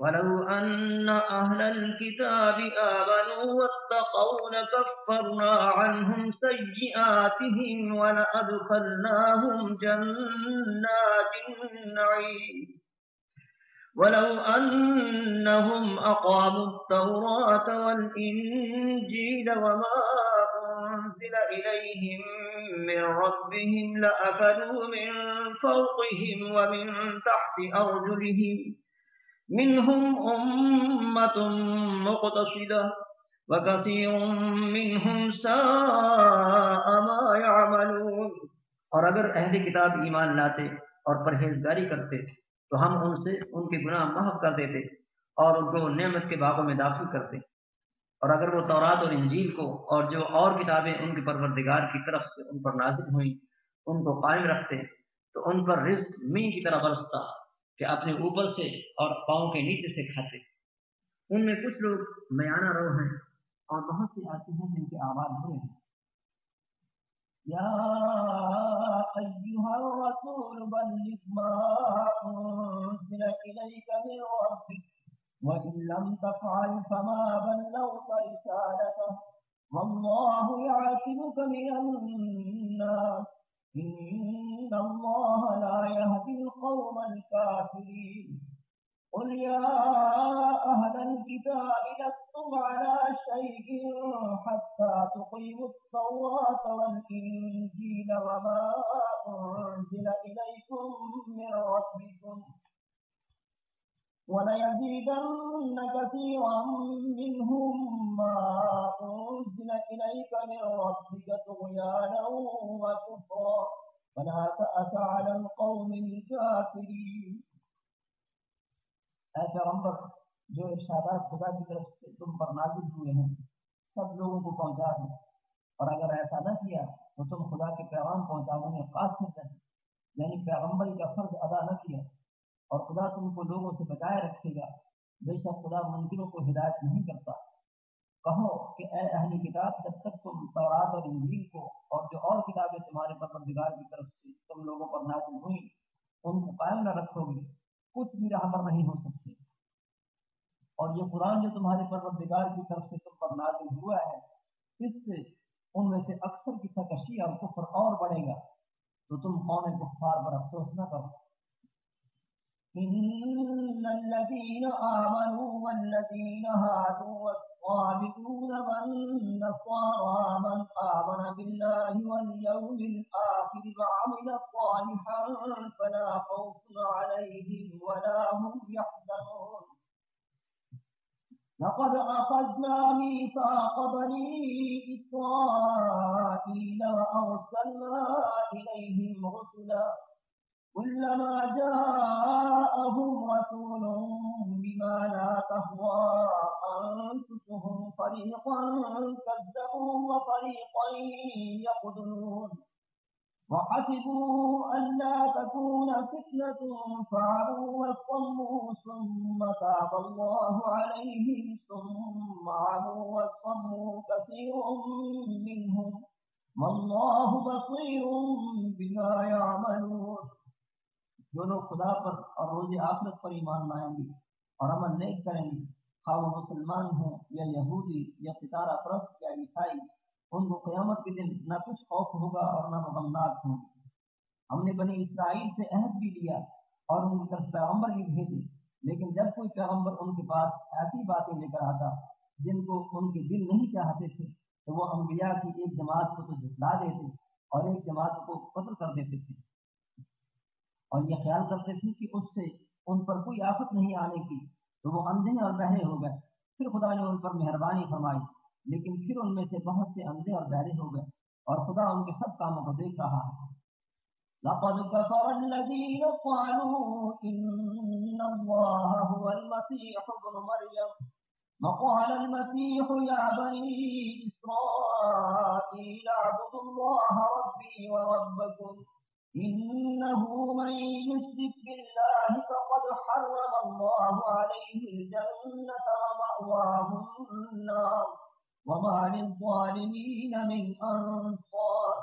ولو أن أهل الكتاب آمنوا واتقوا لكفرنا عنهم سيئاتهم ولأدخلناهم جنات النعيم. ولو أنهم أقاموا التوراة والإنجيل وما أنزل إليهم من ربهم لأكلوا من فوقهم ومن تحت أرجلهم منهم أمة مقتصدة وكثير منهم ساء ما يعملون اور اگر اہل کتاب ایمان لاتے اور پرہیزگاری کرتے تو ہم ان سے ان کے گناہ محف کر دیتے اور ان کو نعمت کے باغوں میں داخل کرتے۔ اور اگر وہ تورات اور انجیل کو اور جو اور کتابیں ان کے پروردگار کی طرف سے ان پر نازل ہوئیں، ان کو قائم رکھتے تو ان پر رزق می کی طرح برستا کہ اپنے اوپر سے اور پاؤں کے نیچے سے کھاتے۔ ان میں کچھ لوگ میانہ رو ہیں اور بہت سی ایسی ہیں جن کے آواز برے ہیں۔ يا أيها الرسول بلغ ما أنزل إليك من ربك وإن لم تفعل فما بلغت رسالته والله يعصمك من الناس۔ إن الله لا يهدي القوم الكافرين قل يا أهل الكتاب لستم على شيء حتى تقيموا التوراة والإنجيل وما أنزل إليكم من ربكم وليزيدن كثيرا منهم ما أنزل إليك من ربك طغيانا وكفرا. فلا تأس على القوم الكافرين. اے پیغمبر، جو ارشادات خدا کی طرف سے تم پر نازل ہوئے ہیں، سب لوگوں کو پہنچا دیں اور اگر ایسا نہ کیا، تو تم خدا کے پیغام پہنچانے میں خاص رہیں یعنی پیغمبری کا فرض ادا نہ کیا۔ اور خدا تم کو لوگوں سے بچائے رکھے گا۔ بے شک خدا منکروں کو ہدایت نہیں کرتا۔ کہو کہ اے اہل کتاب، جب تک تم تورات اور انجیل کو اور جو اور کتابیں تمہارے پروردگار کی طرف سے تم لوگوں پر نازل ہوئی ان کو قائم نہ رکھو گے۔ کچھ بھی رہبر نہیں ہو سکتے۔ اور یہ قرآن جو تمہارے پروردگار کی طرف سے تم پر نازل ہوا ہے، اس سے ان میں سے اکثر کی سکشی اور کفر اور بڑھے گا۔ تو تم قوم کفار پر افسوس نہ کرو۔ إن الذين آمنوا والذين هادوا والصابئون والنصارى من آمن بالله واليوم الآخر وعمل صالحا فلا خوف عليهم ولا هم يحزنون. لقد أخذنا ميثاق بني إسرائيل وأرسلنا إليهم رسلا كلما جاءهم رسول بما لا تهوى أنفسهم فريقا كذبوا وفريقا يقدرون وحسبوا أن لا تكون فتنة فعلوا وصموا ثم تاب الله عليهم ثم عموا وصموا كثير منهم. والله بصير بما يعملون. جو لوگ خدا پر اور روز آخرت پر ایمان لائیں گے اور عمل نیک کریں گے۔ خواہ وہ مسلمان ہوں یا یہودی یا ستارہ پرست یا عیسائی، ان کو قیامت کے دن نہ کچھ خوف ہوگا اور نہ مغمناک ہوں گے۔ ہم نے بنی اسرائیل سے عہد بھی لیا اور ان کی طرف پیغمبر بھی بھیجے، لیکن جب کوئی پیغمبر ان کے پاس ایسی باتیں لے کر آتا جن کو ان کے دل نہیں چاہتے تھے، تو وہ انبیاء کی ایک جماعت کو تو جھٹلا دیتے اور ایک جماعت کو قتل کر دیتے تھے۔ اور یہ خیال کرتے تھے کہ اس سے ان پر کوئی آفت نہیں آنے کی۔ تو وہ اندھے اور بہرے ہو گئے۔ پھر خدا نے ان پر مہربانی فرمائی، لیکن پھر ان میں سے بہت سے اندھے اور بہرے ہو گئے اور خدا ان کے سب کاموں کو دیکھ رہا ہے۔ لقد كفر الذين قالوا إن الله هو المسيح ابن مريم وقال المسيح يا بني إسرائيل اعبدوا الله ربي وربكم إنه من يشرك بالله فقد حرم الله عليه الجنة ومأواه النار وما للظالمين من أنصار.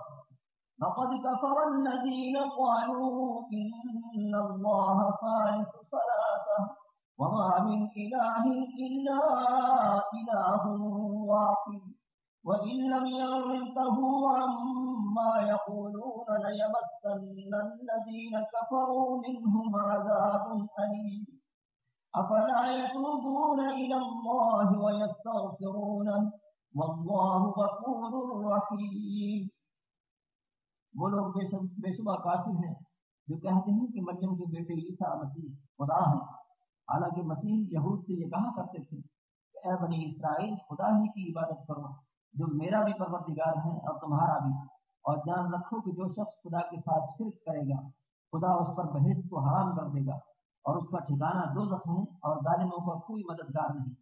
لقد كفر الذين قالوا إن الله خالص ثلاثة وما من إله إلا إله واحد. وإن لم ينتهوا عما يقولون ليمسن الذين كفروا منهم عذاب أليم. أفلا يتوبون إلى الله ويستغفرونه؟ والله غفور رحيم. وہ لوگ بے شب- بے شبہ کافر ہیں جو کہتے ہیں کہ مریم کے بیٹے عیسیٰ مسیح خدا ہیں. حالانکہ مسیح یہود سے یہ کہا کرتے تھے کہ اے بنی اسرائیل، خدا ہی کی عبادت کرو، جو میرا بھی پروردگار ہے اور تمہارا بھی۔ اور جان رکھو کہ جو شخص خدا کے ساتھ شرک کرے گا، خدا اس پر بحث کو حرام کر دے گا اور اس کا ٹھکانہ دو زخم ہے اور ظالموں کا کوئی مددگار نہیں۔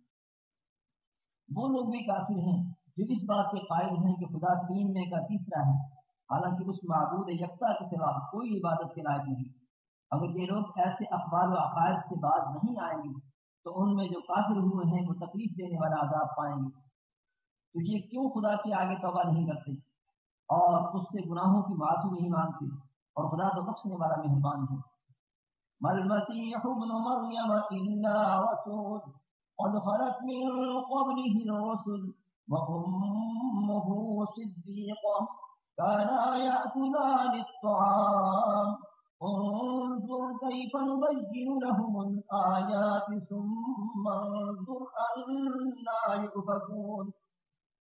وہ لوگ بھی کافر ہیں جو اس بات کے قائل ہیں کہ خدا تین میں کا تیسرا ہے۔ حالانکہ اس معبود یکتا کے سوا کوئی عبادت کے لائق نہیں۔ اگر یہ لوگ ایسے اخبار و عقائد سے باز نہیں آئیں گے، تو ان میں جو کافر ہوئے ہیں وہ تکلیف دینے والا عذاب پائیں گے۔ تو یہ کیوں خدا کے آگے توبہ نہیں کرتے؟ اور اس سے گناہوں کی معافی نہیں مانگتے اور خدا تو بخشنے والا مہربان ہے۔ ما المسيح ابن مريم إلا رسول، قد خلت من قبله الرسل وأمه صديقة كانا يأكلان الطعام. انظر كيف نبين لهم الآيات ثم انظر أنا يؤفكون.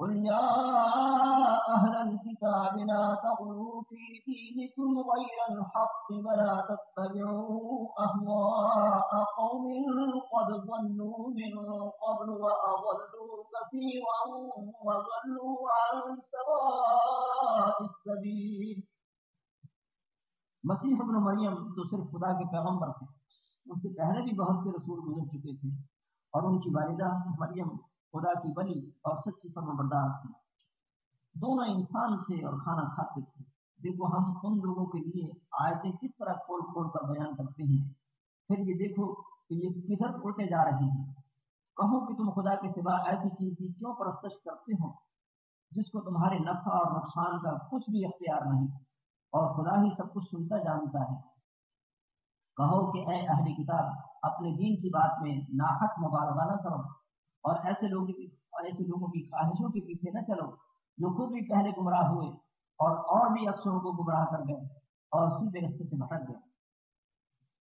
قل يا أهل الكتاب لا تغلوا في دينكم غير الحق ولا تتبعوا أهواء قوم قد ضلوا من قبل وأضلوا كثيرا وضلوا عن سواء السبيل مسیح ابن مریم تو صرف خدا کے پیغمبر تھے۔ ان سے پہلے بھی بہت سے رسول گزر چکے تھے اور ان کی والدہ مریم خدا کی بلی اور سچی فرم بردار تھی۔ دونوں انسان تھے اور کھانا کھاتے تھے۔ دیکھو ہم ان لوگوں کے لیے آیتیں کس طرح کھول کھول کر بیان کرتے ہیں۔ پھر یہ دیکھو کہ یہ کدھر اٹھے جا رہے ہیں۔ کہو کہ تم خدا کے سوا ایسی چیز کی کیوں پرستش کرتے ہو؟ جس کو تمہارے نفع اور نقصان کا کچھ بھی اختیار نہیں۔ اور خدا ہی سب کچھ سنتا جانتا ہے۔ کہو کہ اے اہل کتاب، اپنے دین کی بات میں ناحق مبالغہ نہ کرو۔ اور ایسے لوگوں کی اور ایسے لوگوں کی خواہشوں کے پیچھے نہ چلو، جو خود بھی پہلے گمراہ ہوئے اور اور بھی اکثروں کو گمراہ کر گئے اور سیدھے رستے سے بھٹک گئے۔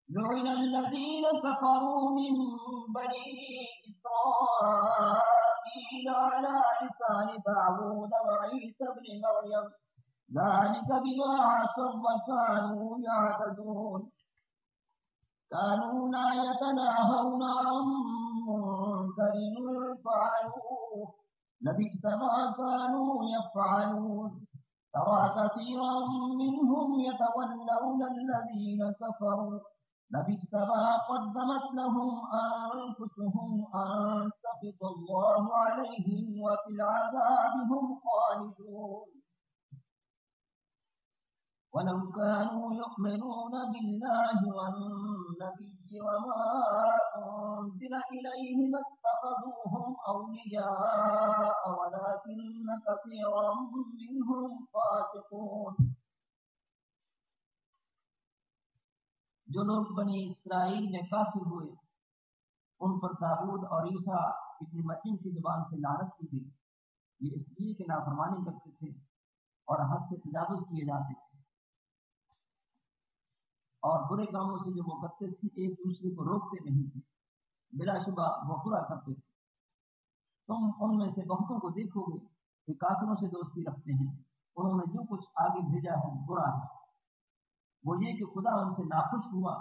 لعن الذين كفروا من بني إسرائيل على لسان داود وعيسى بن مريم ذلك بما عصوا وكانوا يعتدون كانوا لا يتناهون عن منكر فعلوه لبئس ما كانوا يفعلون ترى كثيرا منهم يتولون الذين كفروا. لبئس ما قدمت لهم أنفسهم أن سخط الله عليهم وفي العذاب هم خالدون ولو كانوا يؤمنون بالله والنبي وما أنزل إليه ما اتخذوهم أولياء، ولكن كثيرا منهم فاسقون. جو لوگ بنی اسرائیل میں کافر ہوئے، ان پر تابود اور عیسیٰ ابن مریم کی زبان سے لعنت کی گئی۔ یہ اس لیے کہ نافرمانی کرتے تھے اور حد سے تجاوز کیے جاتے تھے۔ اور برے کاموں سے جو وہ کرتے تھے، ایک دوسرے کو روکتے نہیں تھے۔ بلا شبہ وہ برا کرتے تھے۔ تم ان میں سے بہتوں کو دیکھو گے کہ کافروں سے دوستی رکھتے ہیں۔ انہوں نے جو کچھ آگے بھیجا ہے، برا ہے۔ وہ یہ کہ خدا ان سے ناخوش ہوا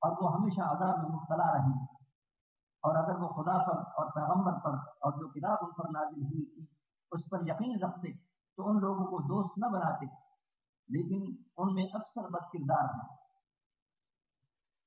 اور وہ ہمیشہ عذاب میں مبتلا رہیں گے اور اگر وہ خدا پر اور پیغمبر پر اور جو کتاب ان پر نازل ہوئی تھی، اس پر یقین رکھتے، تو ان لوگوں کو دوست نہ بناتے۔ لیکن ان میں اکثر بد کردار ہیں۔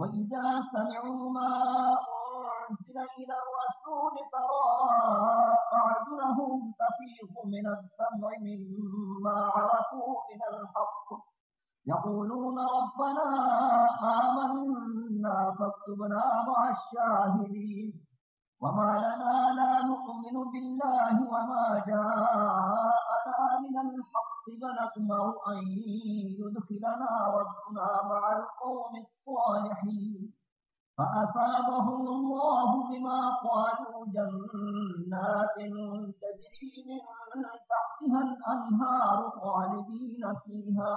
وإذا سمعوا ما أنزل إلى الرسول ترى أعينهم تفيض من الدمع مما عرفوا من الحق يقولون ربنا آمنا فاكتبنا مع الشاهدين وما لنا لا نؤمن بالله وما جاءنا من الحق فنطمع أن يدخلنا ربنا مع القوم الصالحين. فأصابهم الله بما قالوا جنات تجري من تحتها الأنهار خالدين فيها.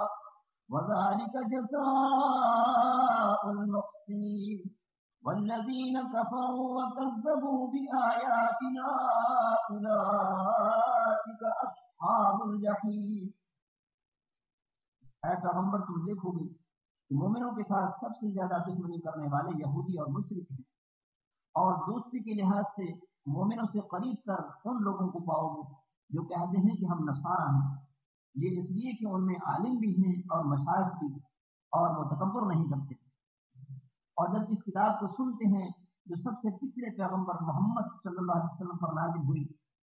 وذلك جزاء المحسنين. والذين كفروا وكذبوا بآياتنا أولئك أصحاب الجحيم. اے پیغمبر، تم دیکھو گے کہ مومنوں کے ساتھ سب سے زیادہ دشمنی کرنے والے یہودی اور مشرق ہیں اور دوستی کے لحاظ سے مومنوں سے قریب تر ان لوگوں کو پاؤ گے جو کہتے ہیں کہ ہم نصارہ ہیں۔ یہ اس لیے کہ ان میں عالم بھی ہیں اور مشاعر بھی اور وہ تکبر نہیں کرتے۔ اور جب اس کتاب کو سنتے ہیں، جو سب سے پچھلے پیغمبر محمد صلی اللہ علیہ وسلم پر نازل ہوئی،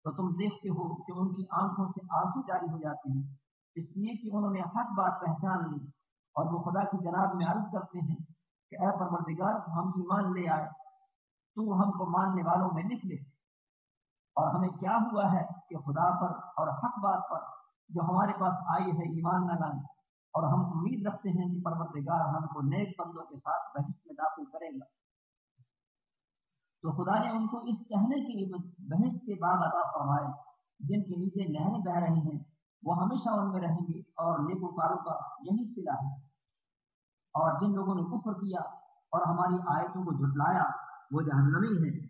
تو تم دیکھتے ہو کہ ان کی آنکھوں سے آنسو جاری ہو جاتے ہیں۔ اس لیے کہ انہوں نے حق بات پہچان لی اور وہ خدا کی جناب میں عرض کرتے ہیں کہ اے پروردگار، ہم ایمان لے آئے، تو ہم کو ماننے والوں میں لکھ لے۔ اور ہمیں کیا ہوا ہے کہ خدا پر اور حق بات پر جو ہمارے پاس آئی ہے، ایمان نہ لائیں۔ اور ہم امید رکھتے ہیں کہ پروردگار ہم کو نیک بندوں کے ساتھ بحث میں داخل کرے گا۔ تو خدا نے ان کو اس کہنے کے لیے بحث کے بعد عطا فرمائے، جن کے نیچے نہریں بہ رہی ہیں، وہ ہمیشہ ان میں رہیں گے اور نیکو کاروں کا یہی سلا ہے۔ اور جن لوگوں نے کفر کیا اور ہماری آیتوں کو جھٹلایا، وہ جہنمی ہے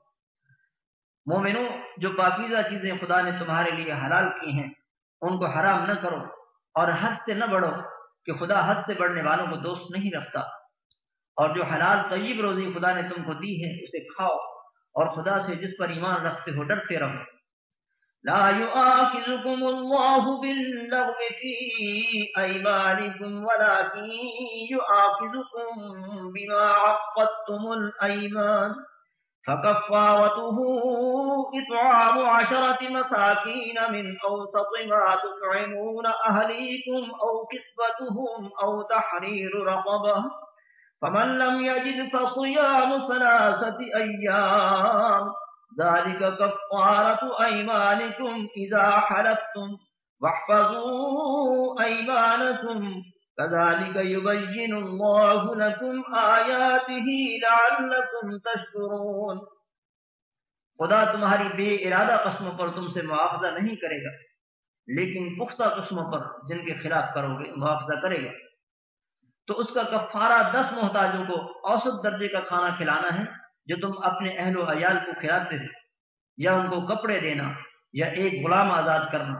مومنوں، جو پاکیزہ چیزیں خدا نے تمہارے لیے حلال کی ہیں، ان کو حرام نہ کرو اور حد سے نہ بڑھو کہ خدا حد سے بڑھنے والوں کو دوست نہیں رکھتا۔ اور جو حلال طیب روزی خدا نے تم کو دی ہے، اسے کھاؤ اور خدا سے جس پر ایمان رکھتے ہو ڈرتے رہو۔ لا يؤاخذكم الله باللغو في أيمانكم ولكن يؤاخذكم بما عقدتم الأيمان فكفارته إطعام عشرة مساكين من أوسط ما تطعمون أهليكم أو كسبتهم أو تحرير رقبة فمن لم يجد فصيام ثلاثة أيام ذلك كفارة أيمانكم إذا حلفتم واحفظوا أيمانكم كذلك يبين الله لكم آياته لعلكم تشكرون۔ خدا تمہاری بے ارادہ قسموں پر تم سے معاوضہ نہیں کرے گا، لیکن پختہ قسموں پر جن کے خلاف کرو گے معاوضہ کرے گا۔ تو اس کا کفارہ دس محتاجوں کو اوسط درجے کا کھانا کھلانا ہے، جو تم اپنے اہل و عیال کو کھلاتے ہو، یا ان کو کپڑے دینا، یا ایک غلام آزاد کرنا،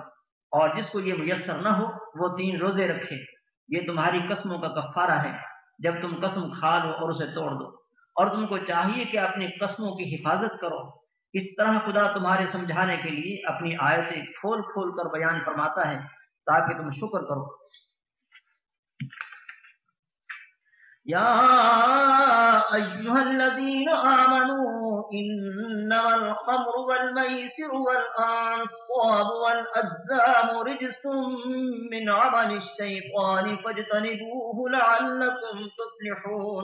اور جس کو یہ میسر نہ ہو، وہ تین روزے رکھے۔ یہ تمہاری قسموں کا کفارہ ہے جب تم قسم کھا لو اور اسے توڑ دو۔ اور تم کو چاہیے کہ اپنی قسموں کی حفاظت کرو۔ اس طرح خدا تمہارے سمجھانے کے لیے اپنی آیتیں کھول کھول کر بیان فرماتا ہے تاکہ تم شکر کرو۔ يا أيها الذين آمنوا إنما الخمر والميسر والأنصاب والأزام رجس من عمل الشيطان فاجتنبوه لعلكم تفلحون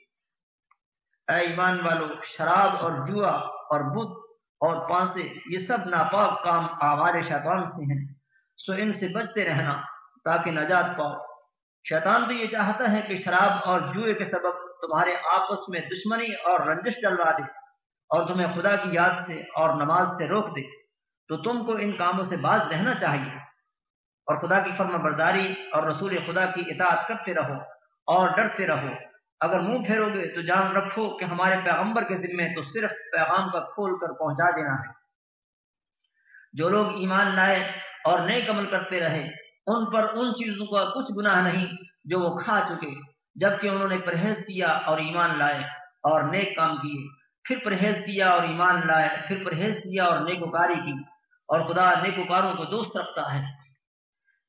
اے ایمان والو، شراب اور جوا اور بدھ اور پانسے، یہ سب ناپاک کام آوار شیطان سے ہیں۔ سو ان سے بچتے رہنا تاکہ نجات پاؤ۔ شیطان تو یہ چاہتا ہے کہ شراب اور جوئے کے سبب تمہارے آپس میں دشمنی اور رنجش ڈلوا دے اور تمہیں خدا کی یاد سے اور نماز سے روک دے۔ تو تم کو ان کاموں سے باز رہنا چاہیے۔ اور خدا کی فرم برداری اور رسول خدا کی اطاعت کرتے رہو اور ڈرتے رہو۔ اگر منہ پھیرو گے تو جان رکھو کہ ہمارے پیغمبر کے ذمے تو صرف پیغام کا کھول کر پہنچا دینا ہے۔ جو لوگ ایمان لائے اور نیک عمل کرتے رہے، ان پر ان چیزوں کا کچھ گناہ نہیں جو وہ کھا چکے۔ جبکہ انہوں نے پرہیز کیا اور ایمان لائے اور نیک کام کیے۔ پھر پرہیز کیا اور ایمان لائے، پھر پرہیز کیا اور نیکوکاری کی۔ اور خدا نیکوکاروں کو دوست رکھتا ہے۔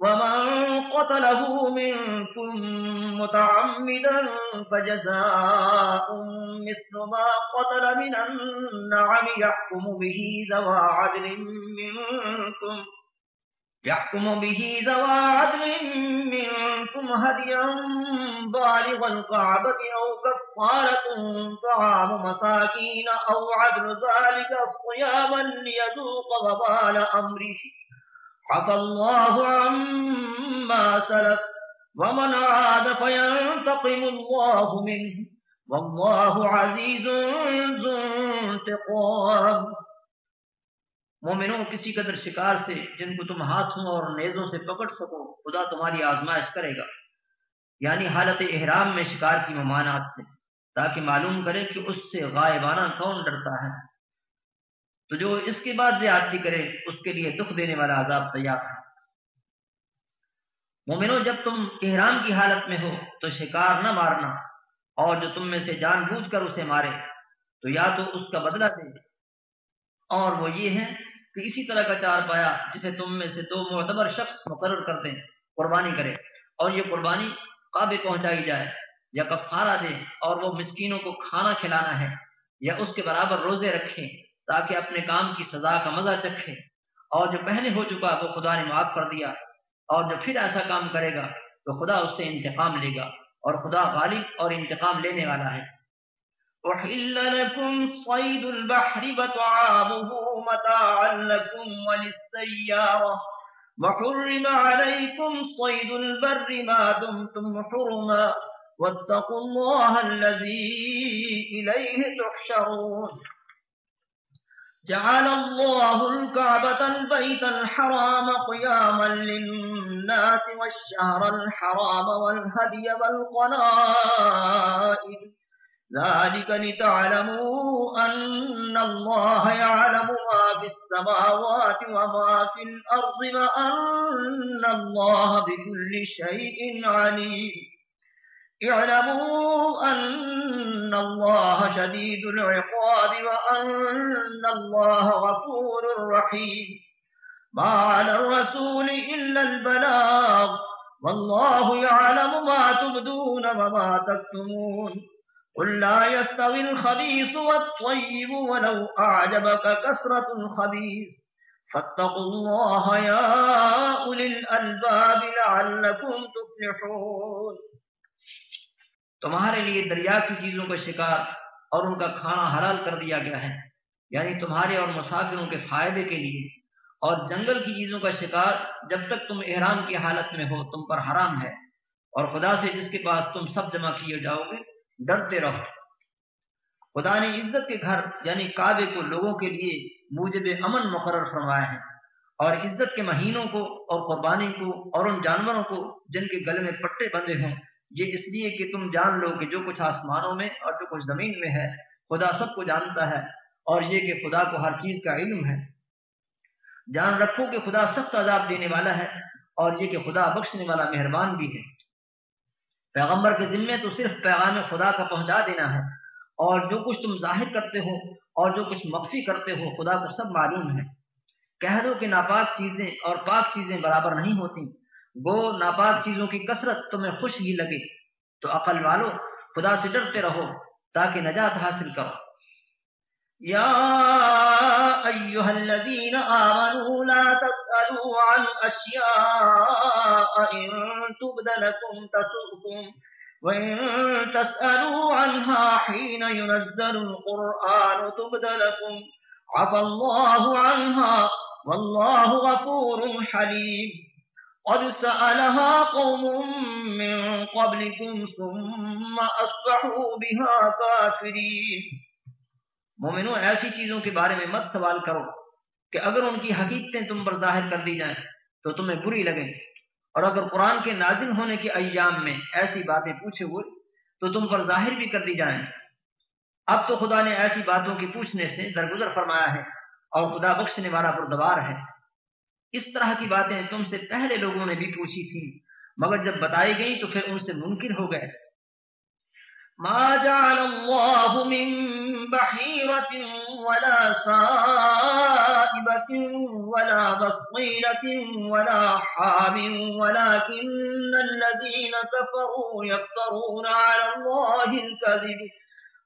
ومن قتله منكم متعمدا فجزاء مثل ما قتل من النعم يحكم به ذوى عدل منكم يحكم به ذوى عدل منكم هديا بالغ القعبة أو كفارة طعام مساكين أو عدل ذلك صياما ليذوق وبال أمره عفى الله عما سلف ومن عاد فينتقم الله منه. والله عزيز ذو انتقام. مومنوں کسی قدر شکار سے جن کو تم ہاتھوں اور نیزوں سے پکڑ سکو، خدا تمہاری آزمائش کرے گا۔ یعنی حالت احرام میں شکار کی ممانعت سے، تاکہ معلوم کرے کہ اس سے غائبانہ کون ڈرتا ہے۔ تو جو اس کے بعد زیادتی کرے اس کے لیے دکھ دینے والا عذاب تیار ہے۔ مومنو، جب تم احرام کی حالت میں ہو تو شکار نہ مارنا، اور جو تم میں سے جان بوجھ کر اسے مارے، تو یا تو اس کا بدلہ دے۔ اور وہ یہ ہے کہ اسی طرح کا چار پایا جسے تم میں سے دو معتبر شخص مقرر کر دیں، قربانی کرے، اور یہ قربانی قابل پہنچائی جائے، یا کفارہ دے، اور وہ مسکینوں کو کھانا کھلانا ہے، یا اس کے برابر روزے رکھیں۔ تاکہ اپنے کام کی سزا کا مزہ چکھے۔ اور جو پہلے ہو چکا وہ خدا نے معاف کر دیا۔ اور جو پھر ایسا کام کرے گا تو خدا اس سے انتقام لے گا اور خدا غالب اور انتقام لینے والا ہے۔ أحل لكم صيد البحر وطعامه جعل الله الكعبة البيت الحرام قياما للناس والشهر الحرام والهدي والقنائد. ذلك لتعلموا أن الله يعلم ما في السماوات وما في الأرض وأن الله بكل شيء عليم. اعلموا أن الله شديد العقاب وأن الله غفور رحيم ما على الرسول إلا البلاغ والله يعلم ما تبدون وما تكتمون قل لا يستوي الخبيث والطيب ولو أعجبك كسرة الخبيث فاتقوا الله يا أولي الألباب لعلكم تفلحون تمہارے لیے دریا کی چیزوں کا شکار اور ان کا کھانا حلال کر دیا گیا ہے۔ یعنی تمہارے اور مسافروں کے فائدے کے لیے۔ اور جنگل کی چیزوں کا شکار جب تک تم احرام کی حالت میں ہو، تم پر حرام ہے۔ اور خدا سے جس کے پاس تم سب جمع کیے جاؤ گے، ڈرتے رہو۔ خدا نے عزت کے گھر یعنی کعبے کو لوگوں کے لیے موجب امن مقرر فرمایا ہے۔ اور عزت کے مہینوں کو اور قربانی کو اور ان جانوروں کو جن کے گلے میں پٹے بندے ہوں یہ اس لیے کہ تم جان لو کہ جو کچھ آسمانوں میں اور جو کچھ زمین میں ہے، خدا سب کو جانتا ہے اور یہ کہ خدا کو ہر چیز کا علم ہے۔ جان رکھو کہ خدا سخت عذاب دینے والا ہے اور یہ کہ خدا بخشنے والا مہربان بھی ہے۔ پیغمبر کے ذمے تو صرف پیغام خدا کا پہنچا دینا ہے۔ اور جو کچھ تم ظاہر کرتے ہو اور جو کچھ مخفی کرتے ہو، خدا کو سب معلوم ہے۔ کہہ دو کہ ناپاک چیزیں اور پاک چیزیں برابر نہیں ہوتی گو ناپاک چیزوں کی کثرت تمہیں خوش ہی لگے۔ تو عقل والو، خدا سے ڈرتے رہو تاکہ نجات حاصل کرو۔ یا ایوہ الذین آمنوا لا تسألوا عن اشیاء ان تبد لکم تسؤکم وَإِن تَسْأَلُوا عَنْهَا حِينَ يُنَزَّلُ الْقُرْآنُ تُبْدَ لَكُمْ عَفَى اللَّهُ عَنْهَا والله غفور حليم قد سألها قوم من قبلكم ثم أصبحوا بها كافرين۔ مومنو، ایسی چیزوں کے بارے میں مت سوال کرو کہ اگر ان کی حقیقتیں تم پر ظاہر کر دی جائیں تو تمہیں بری لگیں۔ اور اگر قرآن کے نازل ہونے کے ایام میں ایسی باتیں پوچھے ہوئے تو تم پر ظاہر بھی کر دی جائیں۔ اب تو خدا نے ایسی باتوں کی پوچھنے سے درگزر فرمایا ہے اور خدا بخشنے والا بردبار ہے۔ اس طرح کی باتیں تم سے پہلے لوگوں نے بھی پوچھی تھی مگر جب بتائی گئی تو پھر ان سے منکر ہو گئے۔ ما جعل الله من بحيرة ولا سائبة ولا بصيرة ولا حام، ولكن الذين كفروا يفترون على الله الكذب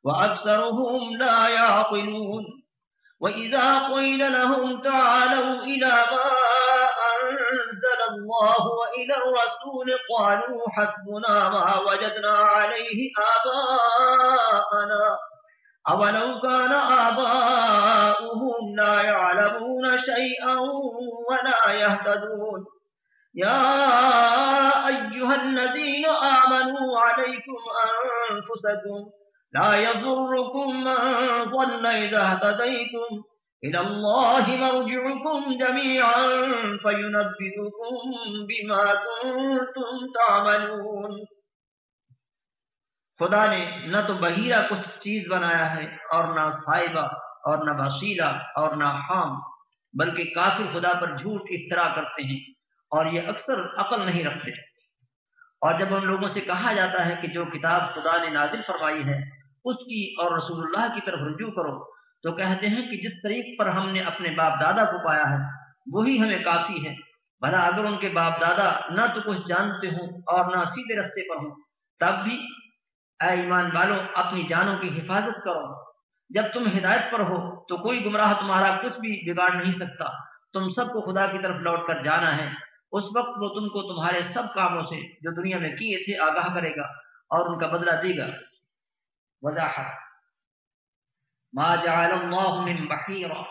وأكثرهم لا يعقلون۔ وإذا قيل لهم تعالوا إلى ما أنزل الله وإلى الرسول قالوا حسبنا ما وجدنا عليه آباءنا أولو كان آباؤهم لا يعلمون شيئا ولا يهتدون يا أيها الذين آمنوا عليكم أنفسكم لا يضركم من ضل إذا اهتديتم إلى الله مرجعكم جميعا فينبئكم بما كنتم تعملون۔ خدا نے نہ تو بہیرہ کچھ چیز بنایا ہے اور نہ صاحبہ اور نہ بصیرہ اور نہ حام، بلکہ کافر خدا پر جھوٹ افترا کرتے ہیں اور یہ اکثر عقل نہیں رکھتے۔ اور جب ان لوگوں سے کہا جاتا ہے کہ جو کتاب خدا نے نازل فرمائی ہے اس کی اور رسول اللہ کی طرف رجوع کرو۔ تو کہتے ہیں کہ جس طریق پر ہم نے اپنے باپ دادا کو پایا ہے، وہی ہمیں کافی ہے۔ بھلا اگر ان کے باپ دادا نہ تو کچھ جانتے ہوں اور نہ سیدھے رستے پر ہوں، تب بھی اے ایمان والوں اپنی جانوں کی حفاظت کرو۔ جب تم ہدایت پر ہو تو کوئی گمراہ تمہارا کچھ بھی بگاڑ نہیں سکتا۔ تم سب کو خدا کی طرف لوٹ کر جانا ہے۔ اس وقت وہ تم کو تمہارے سب کاموں سے جو دنیا میں کیے تھے آگاہ کرے گا اور ان کا بدلہ دے گا۔ وضاحت. ما جعل اللہ من بحیرہ.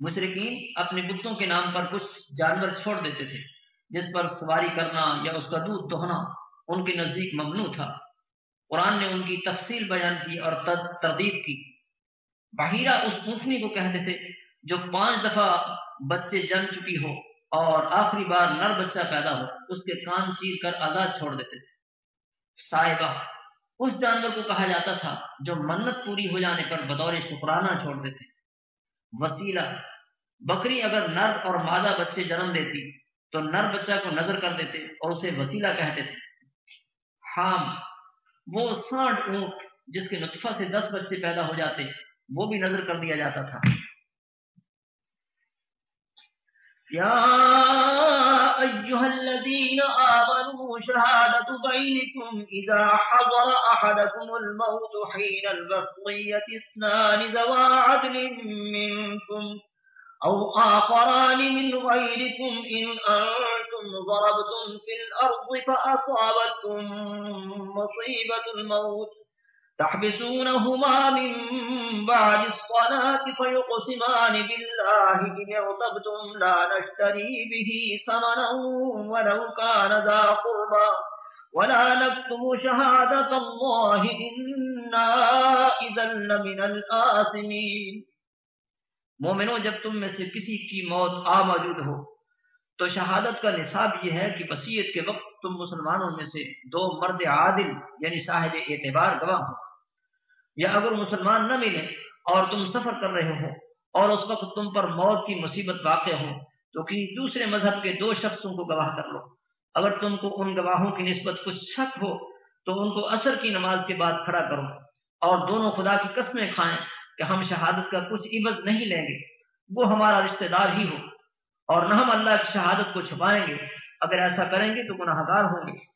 مشرقین اپنے بتوں کے نام پر کچھ جانور چھوڑ دیتے تھے، جس پر سواری کرنا یا اس کا دودھ دہنا ان کے نزدیک ممنوع تھا۔ قرآن نے ان کی تفصیل بیان کی اور تردید کی۔ بحیرہ اس اونٹنی کو کہتے تھے جو پانچ دفعہ بچے جن چکی ہو اور آخری بار نر بچہ پیدا ہو، اس کے کان چیر کر آزاد چھوڑ دیتے تھے۔ صاحبہ اس جانور کو کہا جاتا تھا جو منت پوری ہو جانے پر بطور شکرانہ چھوڑ دیتے۔ وسیلہ، بکری اگر نر اور مادہ بچے جنم دیتی تو نر بچہ کو نظر کر دیتے اور اسے وسیلہ کہتے تھے۔ حام، وہ ساٹھ اونٹ جس کے نطفہ سے دس بچے پیدا ہو جاتے، وہ بھی نظر کر دیا جاتا تھا۔ یا أيها الذين آمنوا شهادة بينكم إذا حضر أحدكم الموت حين البصية اثنان ذوى عدل منكم أو آخران من غيركم إن أنتم ضربتم في الأرض فأصابتكم مصيبة الموت تحبسونهما من بعد الصلاة فيقسمان بالله إن ارتبتم لا نشتري به ثمنا ولو كان ذا قربا ولا نكتم شهادة الله إنا إذا لمن الآثمين مومنو جب تم میں سے کسی کی موت آ موجود ہو، تو شہادت کا نصاب یہ ہے کہ وسیعت کے وقت تم مسلمانوں میں سے دو مرد عادل یعنی صاحب اعتبار گواہ ہو یا اگر مسلمان نہ ملے اور تم سفر کر رہے ہو اور اس وقت تم پر موت کی مصیبت واقع ہو، تو کسی دوسرے مذہب کے دو شخصوں کو گواہ کر لو۔ اگر تم کو ان گواہوں کی نسبت کچھ شک ہو، تو ان کو اثر کی نماز کے بعد کھڑا کرو اور دونوں خدا کی قسمیں کھائیں کہ ہم شہادت کا کچھ عبض نہیں لیں گے۔ وہ ہمارا رشتہ دار ہی ہو اور نہ ہم اللہ کی شہادت کو چھپائیں گے۔ اگر ایسا کریں گے تو گناہ گار ہوں گے۔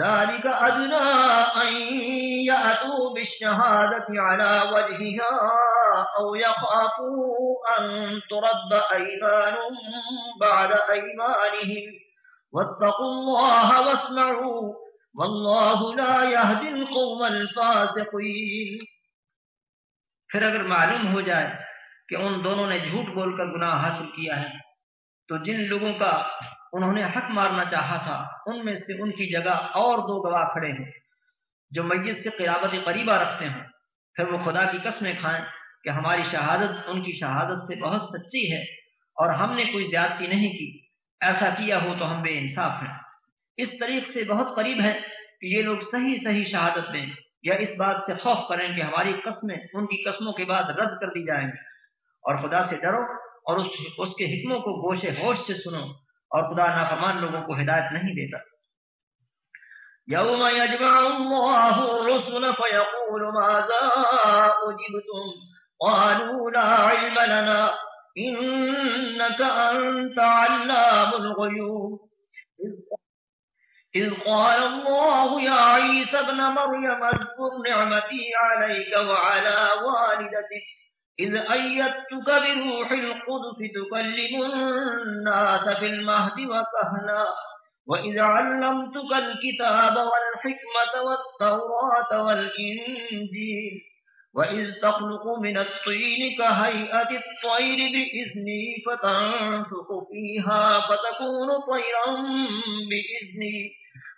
ذلك أدنى أن يأتوا بالشهادة على وجهها أو يخافوا أن ترد أيمان بعد أيمانهم. واتقوا الله واسمعوا، والله لا يهدي القوم الفاسقين. پھر اگر معلوم ہو جائے کہ ان دونوں نے جھوٹ بول کر گناہ حاصل کیا ہے، تو جن لوگوں کا انہوں نے حق مارنا چاہا تھا۔ ان میں سے ان کی جگہ اور دو گواہ کھڑے ہیں جو میت سے قیابت قریبہ رکھتے ہیں۔ پھر وہ خدا کی قسمیں کھائیں کہ ہماری شہادت ان کی شہادت سے بہت سچی ہے اور ہم نے کوئی زیادتی نہیں کی۔ ایسا کیا ہو تو ہم بے انصاف ہیں۔ اس طریق سے بہت قریب ہے کہ یہ لوگ صحیح صحیح شہادت دیں یا اس بات سے خوف کریں کہ ہماری قسمیں ان کی قسموں کے بعد رد کر دی جائیں گی۔ اور خدا سے ڈرو اور اس اس کے حکموں کو گوشے ہوش سے سنو۔ اور خدا نافرمان لوگوں کو ہدایت نہیں دیتا۔ يوم يجمع الله الرسل ماذا قالوا لا علم لنا علام إذ قال الله يا عيسى ابن مريم اذكر نعمتي عليك وعلى والدتك إذ أيدتك بروح القدس تكلم الناس في المهد وكهلا وإذ علمتك الكتاب والحكمة والتوراة والإنجيل وإذ تخلق من الطين كهيئة الطير بإذني فتنفق فيها فتكون طيرا بإذني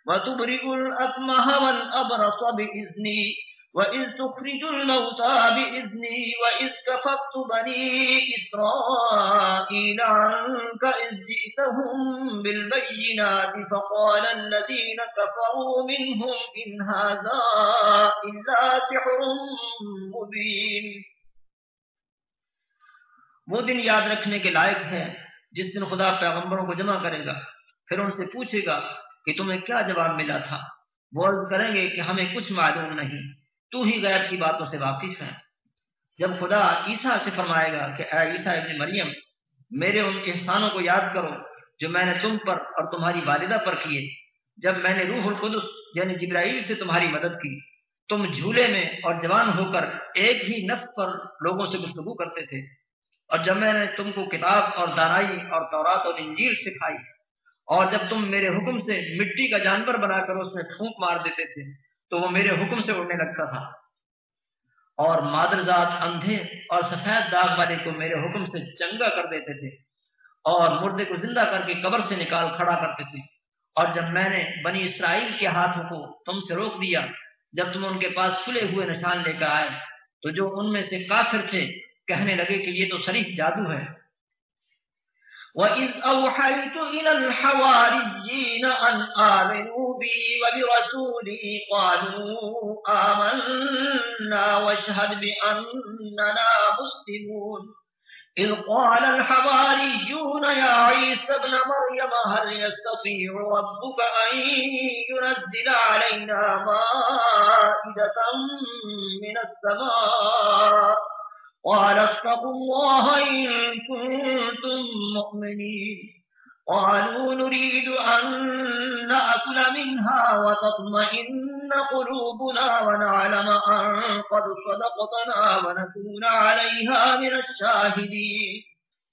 وتبرئ الأكمه والأبرص بإذني وَإِذْ تُخْرِجُ الْمَوْتَى بِإِذْنِي وَإِذْ كَفَفْتُ بَنِي إِسْرَائِيلَ عَنْكَ إِذْ جِئْتَهُمْ بِالْبَيِّنَاتِ فَقَالَ الَّذِينَ كَفَرُوا مِنْهُمْ إِنْ هَذَا إِلَّا سِحْرٌ مُبِينٌ۔ وہ دن یاد رکھنے کے لائق ہے جس دن خدا پیغمبروں کو جمع کرے گا۔ پھر ان سے پوچھے گا کہ تمہیں کیا جواب ملا تھا؟ وہ عرض کریں گے کہ ہمیں کچھ معلوم نہیں۔ تو ہی غیر کی باتوں سے واقف ہے جب خدا عیسیٰ سے فرمائے گا کہ اے عیسیٰ ابن مریم، میرے ان احسانوں کو یاد کرو جو میں نے تم پر اور تمہاری والدہ پر کیے۔ جب میں نے روح القدس یعنی جبرائیل سے تمہاری مدد کی، تم جھولے میں اور جوان ہو کر ایک ہی نفس پر لوگوں سے گفتگو کرتے تھے۔ اور جب میں نے تم کو کتاب اور دانائی اور تورات اور انجیل سکھائی، اور جب تم میرے حکم سے مٹی کا جانور بنا کر اس میں پھونک مار دیتے تھے تو وہ میرے حکم سے اڑنے لگتا تھا۔ اور مادرزاد اندھے اور سفید داغ والے کو میرے حکم سے چنگا کر دیتے تھے اور مردے کو زندہ کر کے قبر سے نکال کھڑا کرتے تھے۔ اور جب میں نے بنی اسرائیل کے ہاتھوں کو تم سے روک دیا، جب تم ان کے پاس کھلے ہوئے نشان لے کر آئے، تو جو ان میں سے کافر تھے کہنے لگے کہ یہ تو شریف جادو ہے۔ وَإِذْ أَوْحَيْتُ إِلَى الْحَوَارِيِّينَ أَنْ آمِنُوا بِي وَبِرَسُولِي قَالُوا آمَنَّا وَاشْهَدْ بِأَنَّنَا مُسْلِمُونَ إِذْ قَالَ الْحَوَارِيُّونَ يَا عِيسَى ابْنَ مَرْيَمَ هَلْ يَسْتَطِيعُ رَبُّكَ أَن يُنَزِّلَ عَلَيْنَا مَائِدَةً مِنَ السَّمَاءِ قال اتقوا الله إن كنتم مؤمنين. قالوا نريد أن نأكل منها وتطمئن قلوبنا ونعلم أن قد صدقتنا ونكون عليها من الشاهدين.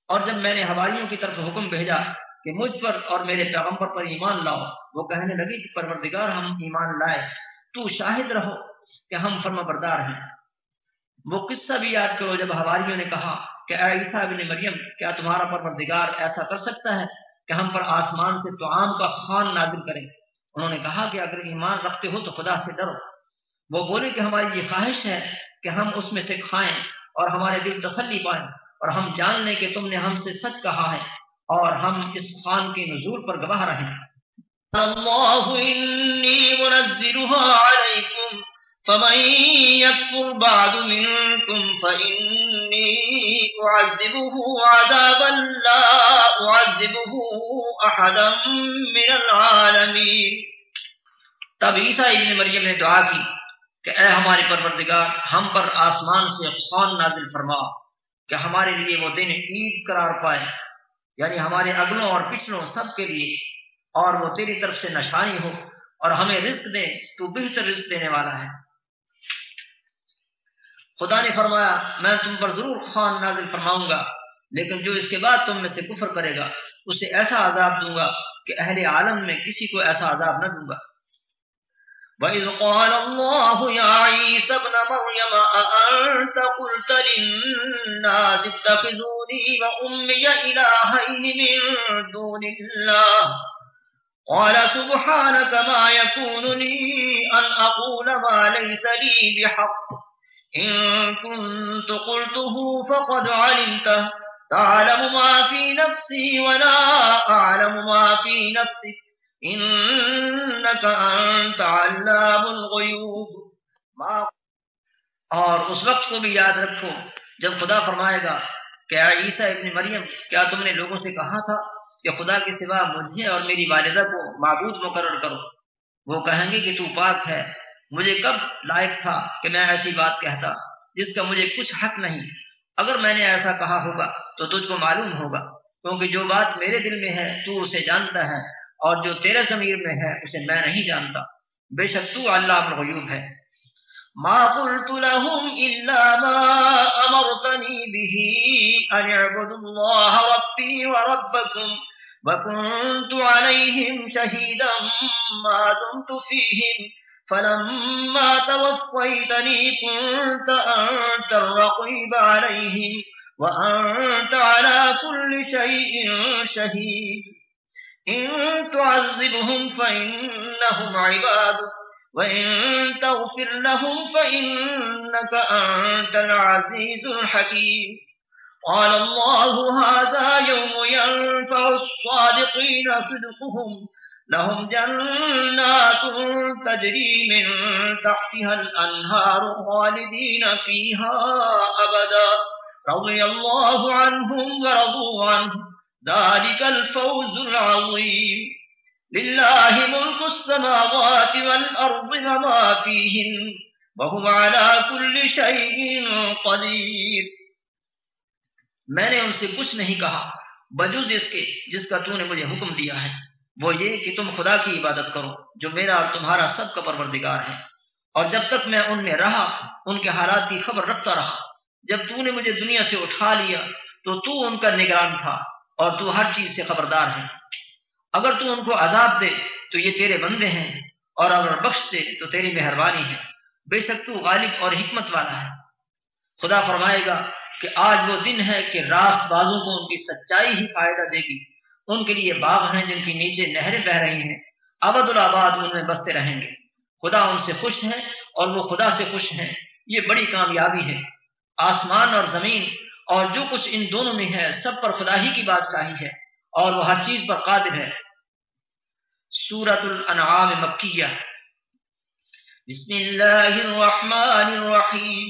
اور جب میں نے حواریوں کی طرف حکم بھیجا کہ مجھ پر اور میرے پیغمبر پر ایمان لاؤ، وہ کہنے لگی کہ پروردگار ہم ایمان لائے، تو شاہد رہو کہ ہم فرما بردار ہیں۔ وہ قصہ بھی یاد کرو جب حواریوں نے کہا کہ اے عیسیٰ بن مریم کیا تمہارا پروردگار ایسا کر سکتا ہے کہ ہم پر آسمان سے تو عام کا خان نازل کریں انہوں نے کہا کہ اگر ایمان رکھتے ہو تو خدا سے ڈرو وہ بولے کہ ہماری یہ خواہش ہے کہ ہم اس میں سے کھائیں اور ہمارے دل تسلی پائیں اور ہم جان لیں کہ تم نے ہم سے سچ کہا ہے اور ہم اس خان کے نزول پر گواہ رہیں اللہ انی منزلها علیکم فمن يكفر بعد منكم فإني أعذبه عذابا لا أعذبه أحدا من العالمين۔ تب عیسیٰ ابن مریم نے دعا کی کہ اے ہمارے پروردگار، ہم پر آسمان سے خان نازل فرما کہ ہمارے لیے وہ دن عید قرار پائے۔ یعنی ہمارے اگلوں اور پچھلوں سب کے لیے۔ اور وہ تیری طرف سے نشانی ہو اور ہمیں رزق دے، تو بہتر رزق دینے والا ہے۔ خدا نے فرمایا، میں تم پر ضرور خان نازل فرماؤں گا، لیکن جو اس کے بعد تم میں سے کفر کرے گا، اسے ایسا عذاب دوں گا کہ اہل عالم میں کسی کو ایسا عذاب نہ دوں گا۔ وَإِذْ قَالَ اللَّهُ يَا عِيسَى ابْنَ مَرْيَمَ أَأَنْتَ قُلْتَ لِلنَّاسِ اتَّخِذُونِي وَأُمِّيَ إِلَٰهَيْنِ مِن دُونِ اللَّهِ قال سبحانك ما يكون لي أن أقول ما ليس لي بحق إن كنت قلته فقد علمته. تعلم ما في نفسي ولا أعلم ما في نفسك. إنك أنت علام الغيوب. اور اس وقت کو بھی یاد رکھو، جب خدا فرمائے گا کہ عیسیٰ ابن مریم، کیا تم نے لوگوں سے کہا تھا کہ خدا کے سوا مجھے اور میری والدہ کو معبود مقرر کرو؟ وہ کہیں گے کہ تو پاک ہے۔ مجھے کب لائق تھا کہ میں ایسی بات کہتا جس کا مجھے کچھ حق نہیں۔ اگر میں نے ایسا کہا ہوگا تو تجھ کو معلوم ہوگا، کیونکہ جو بات میرے دل میں ہے تو اسے جانتا ہے، اور جو تیرے ضمیر میں ہے اسے میں نہیں جانتا۔ بے شک تو اللہ الغیوب ہے۔ ما قلت لهم إلا ما أمرتني به أن اعبدوا الله ربي وربكم وكنت عليهم شهيدا ما دمت فيهم فلما توفيتني كنت أنت الرقيب عليهم وأنت على كل شيء شهيد. إن تعذبهم فإنهم عباد، وإن تغفر لهم فإنك أنت العزيز الحكيم. قال الله هذا يوم ينفع الصادقين صدقهم لهم جنات تجري من تحتها الأنهار خالدين فيها أبدا. رضي الله عنهم ورضوا عنه. ذلك الفوز العظيم. لله ملك السماوات والأرض وما فيهن. وهو على كل شيء قدير. میں نے ان سے کچھ نہیں کہا۔ بجوز اس کے جس کا تو نے مجھے حکم دیا ہے۔ وہ یہ کہ تم خدا کی عبادت کرو، جو میرا اور تمہارا سب کا پروردگار ہے۔ اور جب تک میں ان میں رہا، ان کے حالات کی خبر رکھتا رہا، جب تو نے مجھے دنیا سے اٹھا لیا، تو تو ان کا نگران تھا اور تو ہر چیز سے خبردار ہے۔ اگر تو ان کو عذاب دے، تو یہ تیرے بندے ہیں، اور اگر بخش دے، تو تیری مہربانی ہے۔ بے شک تو غالب اور حکمت والا ہے۔ خدا فرمائے گا کہ آج وہ دن ہے کہ راست بازوں کو ان کی سچائی ہی فائدہ دے گی۔ ان کے لیے باغ ہیں جن کی نیچے نہریں بہ رہی ہیں۔ ابد الآباد ان میں بستے رہیں گے۔ خدا ان سے خوش ہے اور وہ خدا سے خوش ہیں۔ یہ بڑی کامیابی ہے۔ آسمان اور زمین اور جو کچھ ان دونوں میں ہے، سب پر خدا ہی کی بادشاہی ہے اور وہ ہر چیز پر قادر ہے۔ سورت الانعام مکیہ۔ بسم اللہ الرحمن الرحیم۔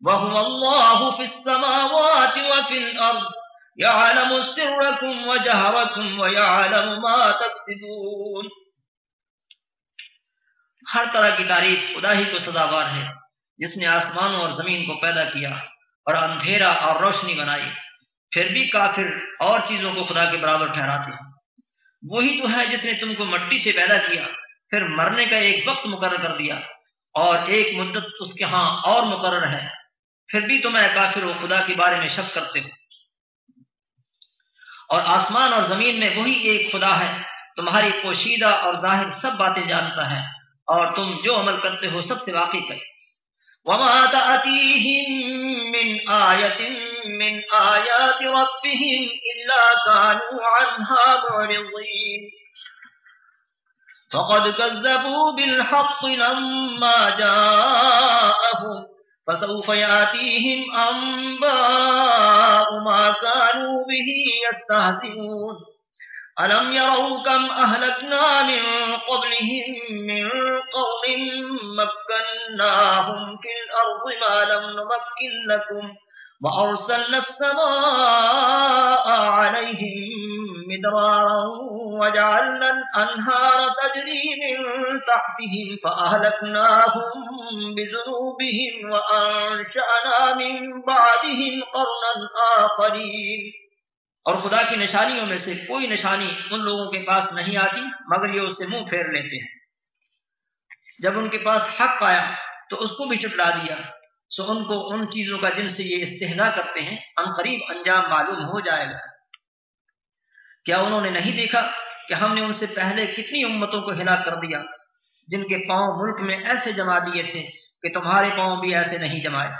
وهو الله في السماوات وفي الأرض. يعلم سركم وجهركم ويعلم ما تكسبون. ہر طرح کی تعریف خدا ہی کو سزاوار ہے، جس نے آسمانوں اور زمین کو پیدا کیا اور اندھیرا اور روشنی بنائی، پھر بھی کافر اور چیزوں کو خدا کے برابر ٹھہراتے ہیں۔ وہی تو ہے جس نے تم کو مٹی سے پیدا کیا، پھر مرنے کا ایک وقت مقرر کر دیا اور ایک مدت اس کے ہاں اور مقرر ہے۔ پھر بھی تم اے کافر و خدا کے بارے میں شک کرتے ہو اور آسمان اور زمین میں وہی ایک خدا ہے، تمہاری پوشیدہ اور ظاہر سب باتیں جانتا ہے، اور تم جو عمل کرتے ہو سب سے واقف ہے۔ وما تأتيهم من آية من آيات ربهم إلا كانوا عنها معرضين۔ فقد كذبوا بالحق لما جاءهم فسوف يأتيهم أنباء ما كانوا به يستهزئون. ألم يروا كم أهلكنا من قبلهم من قوم مكناهم في الأرض ما لم نمكن لكم وأرسلنا السماء عليهم مدرارا وجعلنا الأنهار تجري من تحتهم فأهلكناهم بذنوبهم وأنشأنا من بعدهم قرنا آخرين۔ اور خدا کی نشانیوں میں سے کوئی نشانی ان لوگوں کے پاس نہیں آتی، مگر یہ اس سے منہ پھیر لیتے ہیں۔ جب ان کے پاس حق آیا، تو اس کو بھی چٹلا دیا۔ سو ان کو ان چیزوں کا جن سے یہ استحدا کرتے ہیں، ان قریب انجام معلوم ہو جائے گا۔ کیا انہوں نے نہیں دیکھا کہ ہم نے ان سے پہلے کتنی امتوں کو ہلاک کر دیا، جن کے پاؤں ملک میں ایسے جما دیے تھے کہ تمہارے پاؤں بھی ایسے نہیں جمائے۔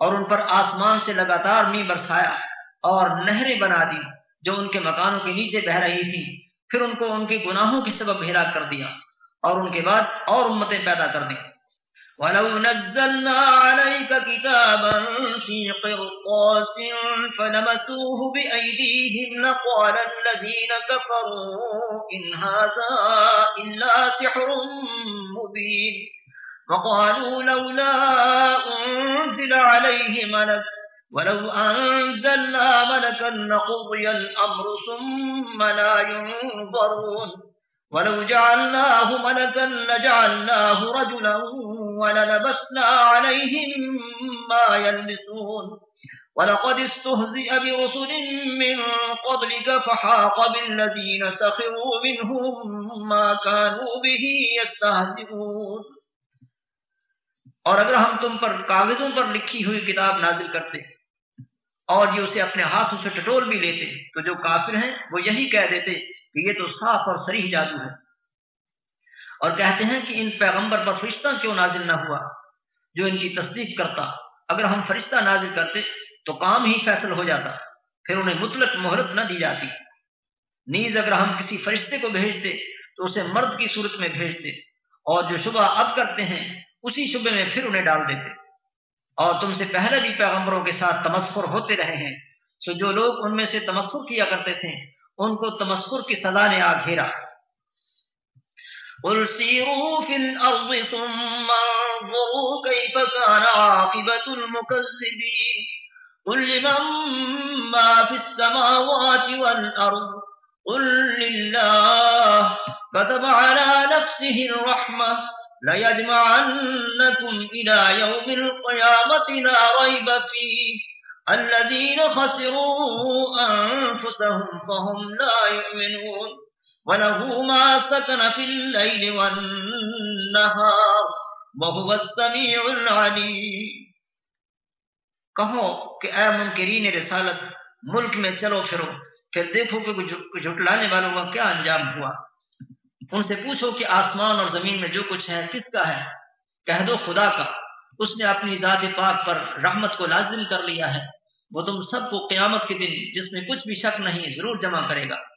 اور ان پر آسمان سے لگاتار می برسایا اور نہریں بنا دی جو ان کے مکانوں کے نیچے بہ رہی تھی پھر ان کو ان کے گناہوں کے سبب ہلاک کر دیا اور ان کے بعد اور امتیں پیدا کر دی ولو نزلنا عليك كتابا في قرطاس فلمسوه بأيديهم لقال الذين كفروا إن هذا إلا سحر مبين وقالوا لولا أنزل عليه ملك ولو أنزلنا ملكا نقضي الأمر ثم لا ينظرون ولو جعلناه ملكا لجعلناه رجلا وللبسنا عليهم ما يلبسون. ولقد استهزئ برسل من قبلك فحاق بالذين سخروا منهم ما كانوا به يستهزئون. اور اگر ہم تم پر کاغذوں پر لکھی ہوئی کتاب نازل کرتے اور یہ اسے اپنے ہاتھوں سے ٹٹول بھی لیتے تو جو کافر ہیں وہ یہی کہہ دیتے کہ یہ تو صاف اور سریح جادو ہے۔ اور کہتے ہیں کہ ان پیغمبر پر فرشتہ کیوں نازل نہ ہوا جو ان کی تصدیق کرتا؟ اگر ہم فرشتہ نازل کرتے تو کام ہی فیصل ہو جاتا، پھر انہیں مطلق مہرت نہ دی جاتی۔ نیز اگر ہم کسی فرشتے کو بھیجتے تو اسے مرد کی صورت میں بھیجتے اور جو شبہ اب کرتے ہیں اسی شبے میں پھر انہیں ڈال دیتے۔ اور تم سے پہلے بھی پیغمبروں کے ساتھ تمسخر ہوتے رہے ہیں، سو جو لوگ ان میں سے تمسخر کیا کرتے تھے، ان کو تمسخر کی سزا نے آ گھیرا قل سيروا في الأرض ثم انظروا كيف كان عاقبة المكذبين قل لمن ما في السماوات والأرض قل لله كتب على نفسه الرحمة ليجمعنكم إلى يوم القيامة لا ريب فيه الذين خسروا أنفسهم فهم لا يؤمنون وله ما سكن في الليل والنهار وهو السميع العليم۔ کہو کہ اے منکرین رسالت، ملک میں چلو پھرو، پھر دیکھو کہ جھٹلانے والوں کا کیا انجام ہوا۔ ان سے پوچھو کہ آسمان اور زمین میں جو کچھ ہے، کس کا ہے؟ کہہ دو خدا کا۔ اس نے اپنی ذات پاک پر رحمت کو لازم کر لیا ہے۔ وہ تم سب کو قیامت کے دن جس میں کچھ بھی شک نہیں، ضرور جمع کرے گا۔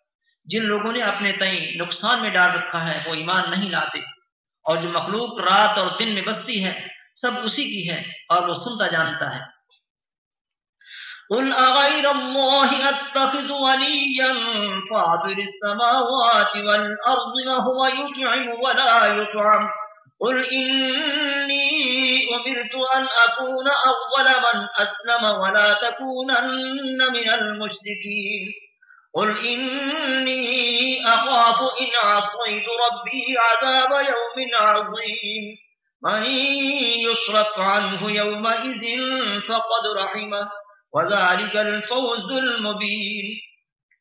جن لوگوں نے اپنے تئیں نقصان میں ڈال رکھا ہے، وہ ایمان نہیں لاتے۔ اور جو مخلوق رات اور دن میں بستی ہے، سب اسی کی ہے اور وہ سنتا جانتا ہے۔ قل أغير الله أتخذ وليا فاطر السماوات والأرض وهو يطعم ولا يطعم۔ قل إني أمرت أن أكون أول من أسلم ولا تكونن من المشركين۔ قل إني أخاف إن عصيت ربي عذاب يوم عظيم من يصرف عنه يومئذ فقد رحمه وذلك الفوز المبين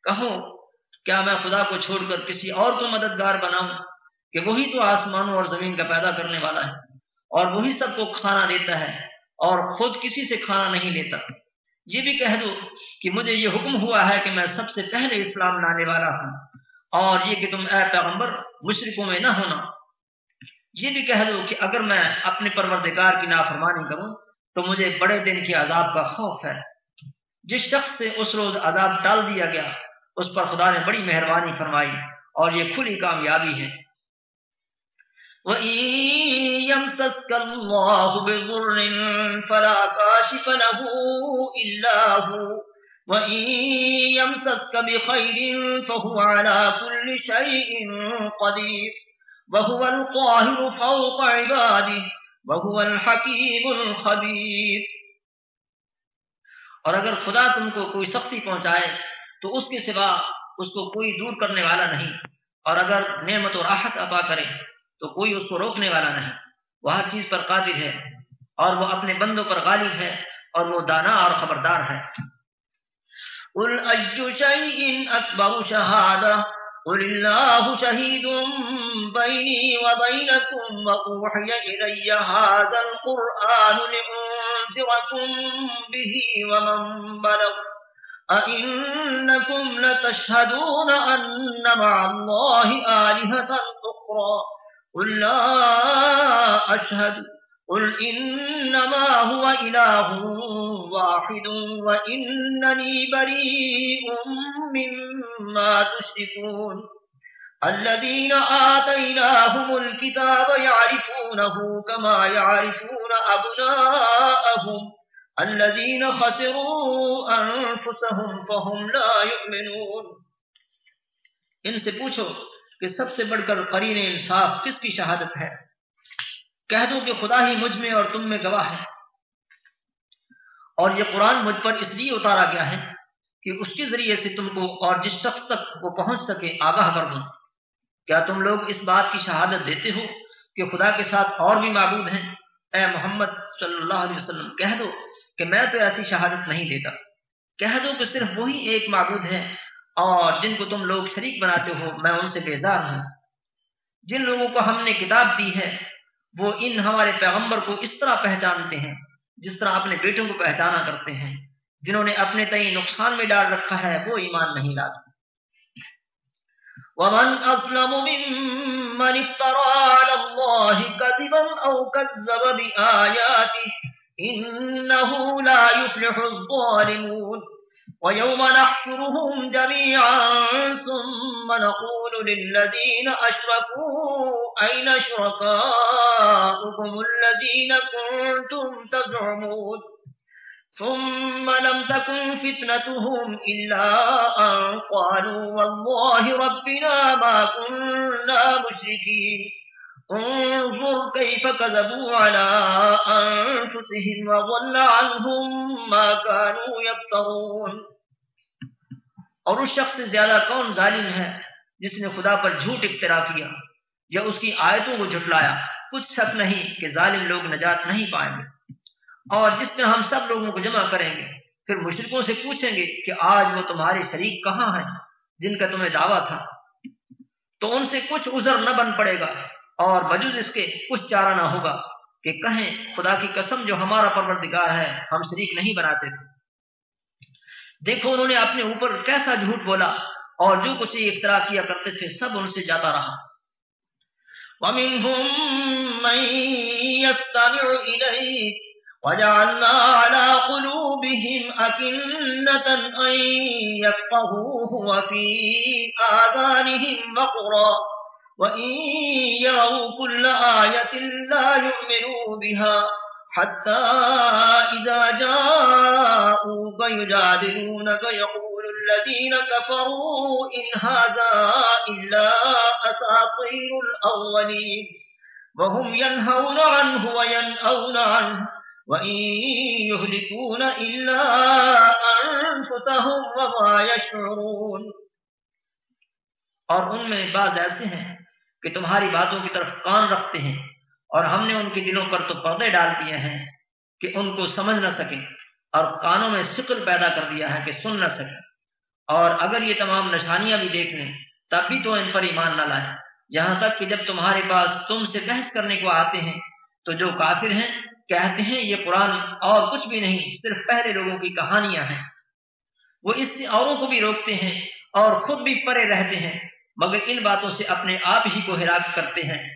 کہو، کیا میں خدا کو چھوڑ کر کسی اور کو مددگار بناؤں کہ وہی تو آسمانوں اور زمین کا پیدا کرنے والا ہے اور وہی سب کو کھانا دیتا ہے اور خود کسی سے کھانا نہیں لیتا؟ یہ بھی کہہ دو کہ مجھے یہ حکم ہوا ہے کہ میں سب سے پہلے اسلام لانے والا ہوں اور یہ کہ تم اے پیغمبر مشرقوں میں نہ ہونا۔ یہ بھی کہہ دو کہ اگر میں اپنے پروردگار کی نافرمانی کروں تو مجھے بڑے دن کی عذاب کا خوف ہے۔ جس شخص سے اس روز عذاب ڈال دیا گیا، اس پر خدا نے بڑی مہربانی فرمائی اور یہ کھلی کامیابی ہے۔ يَمْسَسْكَ اللَّهُ بِضُرٍّ فَلَا كَاشِفَ لَهُ إِلَّا هُوَ وَإِن يَمْسَسْكَ بِخَيْرٍ فَهُوَ عَلَى كُلِّ شَيْءٍ قَدِيرٌ وَهُوَ الْقَاهِرُ فَوْقَ عِبَادِهِ وَهُوَ الْحَكِيمُ الْخَبِيرُ اور اگر خدا تم کو کوئی سختی پہنچائے تو اس کے سوا اس کو کوئی دور کرنے والا نہیں۔ اور اگر نعمت و راحت عطا کرے تو کوئی اس کو روکنے والا نہیں۔ وہ ہر چیز پر قادر ہے اور وہ اپنے بندوں پر غالب ہے اور وہ دانا اور خبردار ہے۔ قل اي شيء اكبر شهاده قل الله شهيد بيني وبينكم وأوحي إلي هذا القرآن لأنذركم به ومن بلغ۔ أئنكم لتشهدون أن مع الله آلهة أخرى قل لا أشهد قل إنما هو إله واحد وإنني بريء مما تشركون الذين آتيناهم الكتاب يعرفونه كما يعرفون أبناءهم الذين خسروا أنفسهم فهم لا يؤمنون ان سے پوچھو کہ سب سے بڑھ کر قرین انصاف کس کی شہادت ہے؟ کہہ دو کہ خدا ہی مجھ میں اور تم میں گواہ ہے۔ اور یہ قرآن مجھ پر اس لیے اتارا گیا ہے کہ اس کے ذریعے سے تم کو اور جس شخص تک وہ پہنچ سکے آگاہ کر دوں کیا تم لوگ اس بات کی شہادت دیتے ہو کہ خدا کے ساتھ اور بھی معبود ہیں؟ اے محمد صلی اللہ علیہ وسلم، کہہ دو کہ میں تو ایسی شہادت نہیں دیتا۔ کہہ دو کہ صرف وہی ایک معبود ہے اور جن کو تم لوگ شریک بناتے ہو، میں ان سے بیزار ہوں۔ جن لوگوں کو ہم نے کتاب دی ہے، وہ ان ہمارے پیغمبر کو اس طرح پہچانتے ہیں، جس طرح اپنے بیٹوں کو پہچانا کرتے ہیں۔ جنہوں نے اپنے تئیں نقصان میں ڈال رکھا ہے، وہ ایمان نہیں لاتے۔ ومن أظلم ممن افترى على الله كذبا أو كذب بآياته إنه لا يفلح الظالمون۔ ويوم نحشرهم جميعا ثم نقول للذين أشركوا أين شركاؤكم الذين كنتم تزعمون ثم لم تكن فتنتهم إلا أن قالوا والله ربنا ما كنا مشركين انظر كيف كذبوا على أنفسهم وظل عنهم ما كانوا يفترون اور اس شخص سے زیادہ کون ظالم ہے جس نے خدا پر جھوٹ اختراع کیا یا اس کی آیتوں کو جھٹلایا؟ کچھ شک نہیں کہ ظالم لوگ نجات نہیں پائیں گے۔ اور جس میں ہم سب لوگوں کو جمع کریں گے، پھر مشرقوں سے پوچھیں گے کہ آج وہ تمہارے شریک کہاں ہیں جن کا تمہیں دعویٰ تھا۔ تو ان سے کچھ عذر نہ بن پڑے گا اور بجوز اس کے کچھ چارہ نہ ہوگا کہ کہیں خدا کی قسم جو ہمارا پروردگار ہے، ہم شریک نہیں بناتے تھے۔ دیکھو انہوں نے اپنے اوپر کیسا جھوٹ بولا اور جو کچھ یہ افطرا کیا کرتے تھے، سب ان سے جاتا رہا۔ وَمِنْهُمْ مَنْ يَسْتَمِعُ إِلَيْكَ وجعلنا على قلوبهم أكنة أن يفقهوه وفي آذانهم مقرا وإن يروا كل آية لا يؤمنوا بها حتى إذا جاءوك يجادلونك يقول الذين كفروا إن هذا إلا أساطير الأولين وهم ينهون عنه وينأون عنه وإن يهلكون إلا أنفسهم وما يشعرون اور ان میں بعض ایسے ہیں کہ تمہاری باتوں کی طرف کان رکھتے ہیں اور ہم نے ان کے دلوں پر تو پردے ڈال دیے ہیں کہ ان کو سمجھ نہ سکیں اور کانوں میں شکل پیدا کر دیا ہے کہ سن نہ سکیں۔ اور اگر یہ تمام نشانیاں بھی دیکھ لیں، تب بھی تو ان پر ایمان نہ لائیں۔ یہاں تک کہ جب تمہارے پاس تم سے بحث کرنے کو آتے ہیں، تو جو کافر ہیں، کہتے ہیں یہ قرآن اور کچھ بھی نہیں، صرف پہلے لوگوں کی کہانیاں ہیں۔ وہ اس سے اوروں کو بھی روکتے ہیں اور خود بھی پرے رہتے ہیں، مگر ان باتوں سے اپنے آپ ہی کو ہلاک کرتے ہیں۔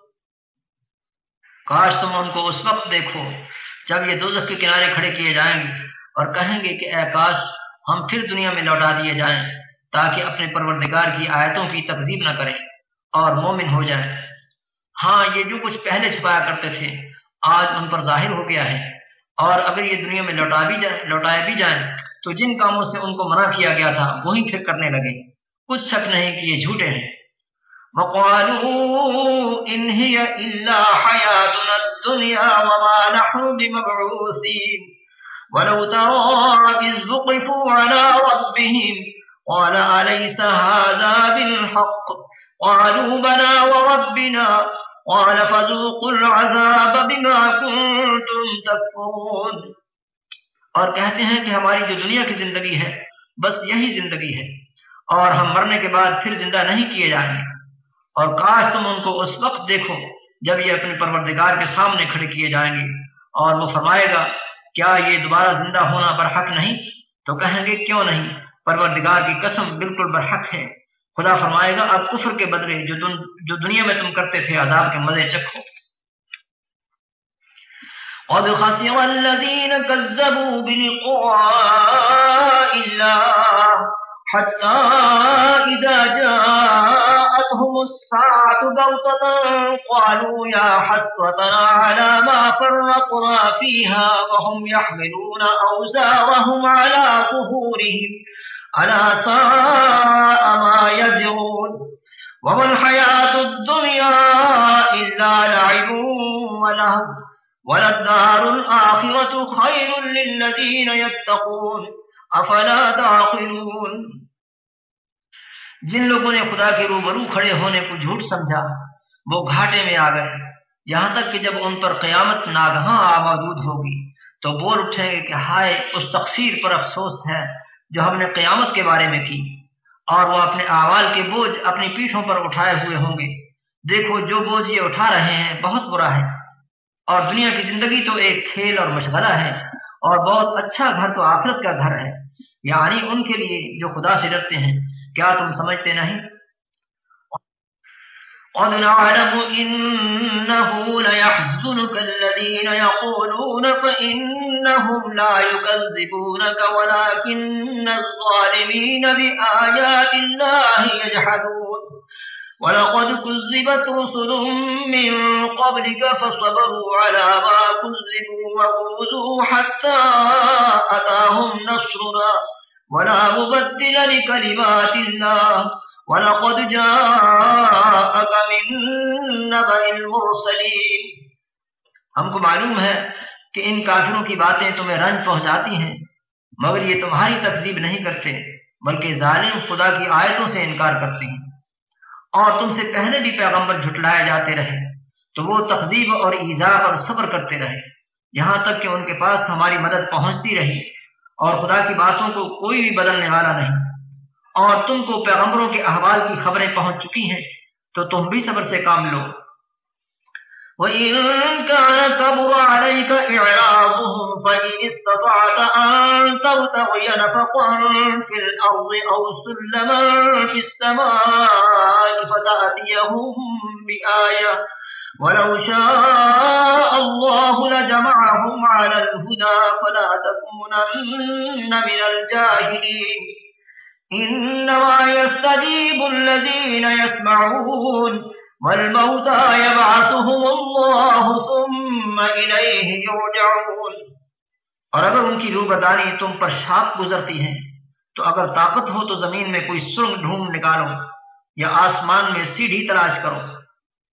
کاش تم ان کو اس وقت دیکھو جب یہ دوزخ کے کنارے کھڑے کیے جائیں گے اور کہیں گے کہ اے کاش، ہم پھر دنیا میں لوٹا دیے جائیں تاکہ اپنے پروردگار کی آیتوں کی تقزیب نہ کریں اور مومن ہو جائیں۔ ہاں یہ جو کچھ پہلے چھپایا کرتے تھے، آج ان پر ظاہر ہو گیا ہے۔ اور اگر یہ دنیا میں لوٹا بھی جائیں لوٹائے بھی جائیں، تو جن کاموں سے ان کو منع کیا گیا تھا وہی پھر کرنے لگے۔ کچھ شک نہیں کہ یہ جھوٹے ہیں۔ وقالوا إن هي إلا حياتنا الدنيا وما نحن بمبعوثين. ولو ترى إذ وقفوا على ربهم قال أليس هذا بالحق؟ قالوا بنا وربنا. قال فذوقوا العذاب بما كنتم تكفرون. اور کہتے ہیں کہ ہماری جو دنیا کی زندگی ہے، بس یہی زندگی ہے اور ہم مرنے کے بعد پھر زندہ نہیں کیے جائیں گے۔ اور کاش تم ان کو اس وقت دیکھو جب یہ اپنے پروردگار کے سامنے کھڑے کیے جائیں گے۔ اور وہ فرمائے گا، کیا یہ دوبارہ زندہ ہونا برحق نہیں؟ تو کہیں گے، کیوں نہیں؟ پروردگار کی قسم بالکل برحق ہے۔ خدا فرمائے گا، اب کفر کے بدلے جو دن جو دنیا میں تم کرتے تھے، عذاب کے مزے چکھو۔ قد خسر الذين كذبوا بلقاء الله حتى إذا جاءتهم الساعة بغتة قالوا يا حسرتنا على ما فرقنا فيها وهم يحملون أوزارهم على ظهورهم. ألا ساء ما يزرون. وما الحياة الدنيا إلا لعب وللدار الآخرة خير للذين يتقون. أفلا تعقلون؟ جن لوگوں نے خدا کے روبرو کھڑے ہونے کو جھوٹ سمجھا، وہ گھاٹے میں آ گئے۔ یہاں تک کہ جب ان پر قیامت ناگہاں آ موجود ہوگی، تو بول اٹھیں گے کہ ہائے، اس تقسیر پر افسوس ہے جو ہم نے قیامت کے بارے میں کی۔ اور وہ اپنے اعوال کے بوجھ اپنی پیٹھوں پر اٹھائے ہوئے ہوں گے۔ دیکھو، جو بوجھ یہ اٹھا رہے ہیں، بہت برا ہے۔ اور دنیا کی زندگی تو ایک کھیل اور مشغلہ ہے، اور بہت اچھا گھر تو آخرت کا گھر ہے۔ یعنی ان کے لیے جو خدا سے ڈرتے ہیں، کیا تم سمجھتے نہیں؟ قد نعلم إنه ليحزنك الذين يقولون فإنهم لا يكذبونك ولكن الظالمين بآيات الله يجحدون ولقد كذبت رسل من قبلك فصبروا على ما كذبوا وقوزوا حتى أتاهم نصرنا ولا مبدل لكلمات الله ولقد جاءك من نبأ المرسلين ہم کو معلوم ہے کہ ان کافروں کی باتیں تمہیں رنج پہنچاتی ہیں، مگر یہ تمہاری تقزیب نہیں کرتے، بلکہ ظالم خدا کی آیتوں سے انکار کرتے ہیں۔ اور تم سے پہلے بھی پیغمبر جھٹلائے جاتے رہے، تو وہ تقزیب اور ایزا پر صبر کرتے رہے، یہاں تک کہ ان کے پاس ہماری مدد پہنچتی رہی اور خدا کی باتوں کو کوئی بھی بدلنے والا نہیں۔ اور تم کو پیغمبروں کے احوال کی خبریں پہنچ چکی ہیں، تو تم بھی صبر سے کام لو۔ وإن كان كبر عليك إعراضهم فإن استطعت أن ترتغي نفقا في الأرض أو سلما في السماء فتأتيهم بآية ولو شاء الله لجمعهم على الهدى فلا تكونن من الجاهلين إنما يستجيب الذين يسمعون والموتى يبعثهم الله ثم إليه يرجعون۔ اور اگر ان کی روگردانی تم پر شاپ گزرتی ہے تو اگر طاقت ہو تو زمین میں کوئی سرنگ ڈھونڈ نکالو یا آسمان میں سیڑھی تلاش کرو،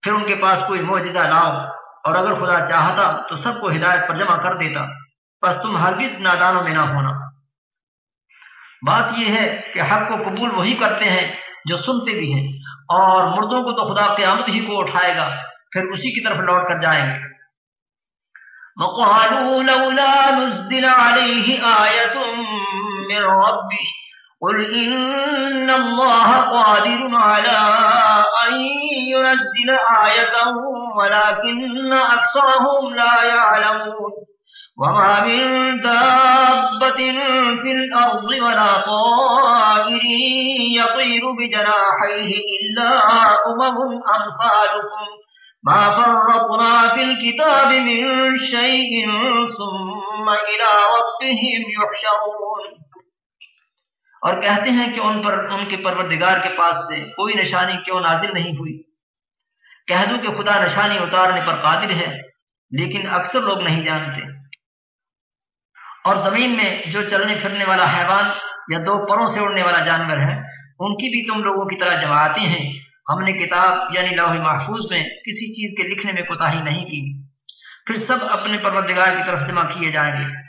پھر ان کے پاس کوئی معجزہ لاؤ اور اگر خدا چاہتا تو سب کو ہدایت پر جمع کر دیتا، بس تم ہرگز نادانوں میں نہ ہونا۔ بات یہ ہے کہ حق کو قبول وہی کرتے ہیں جو سنتے بھی ہیں۔ اور مردوں کو تو خدا قیامت ہی کو اٹھائے گا، پھر اسی کی طرف لوٹ کر جائیں گے۔ وقالوا لولا نزل عليه آية من ربه، قل إن الله قادر على أن ينزل آية ولكن أكثرهم لا يعلمون وما من دابة في الأرض ولا طائر يطير بجناحيه إلا أمم أمثالكم. ما فرطنا في الكتاب من شيء ثم إلى ربهم يحشرون. اور کہتے ہیں کہ ان پر، ان کے پروردگار کے پاس سے کوئی نشانی کیوں نازل نہیں ہوئی؟ کہہ دوں کہ خدا نشانی اتارنے پر قادر ہے، لیکن اکثر لوگ نہیں جانتے۔ اور زمین میں جو چلنے پھرنے والا حیوان یا دو پروں سے اڑنے والا جانور ہے، ان کی بھی تم لوگوں کی طرح جماعتیں ہیں۔ ہم نے کتاب یعنی لوح محفوظ میں کسی چیز کے لکھنے میں کوتا نہیں کی۔ پھر سب اپنے پروردگار کی طرف جمع کیے جائیں گے۔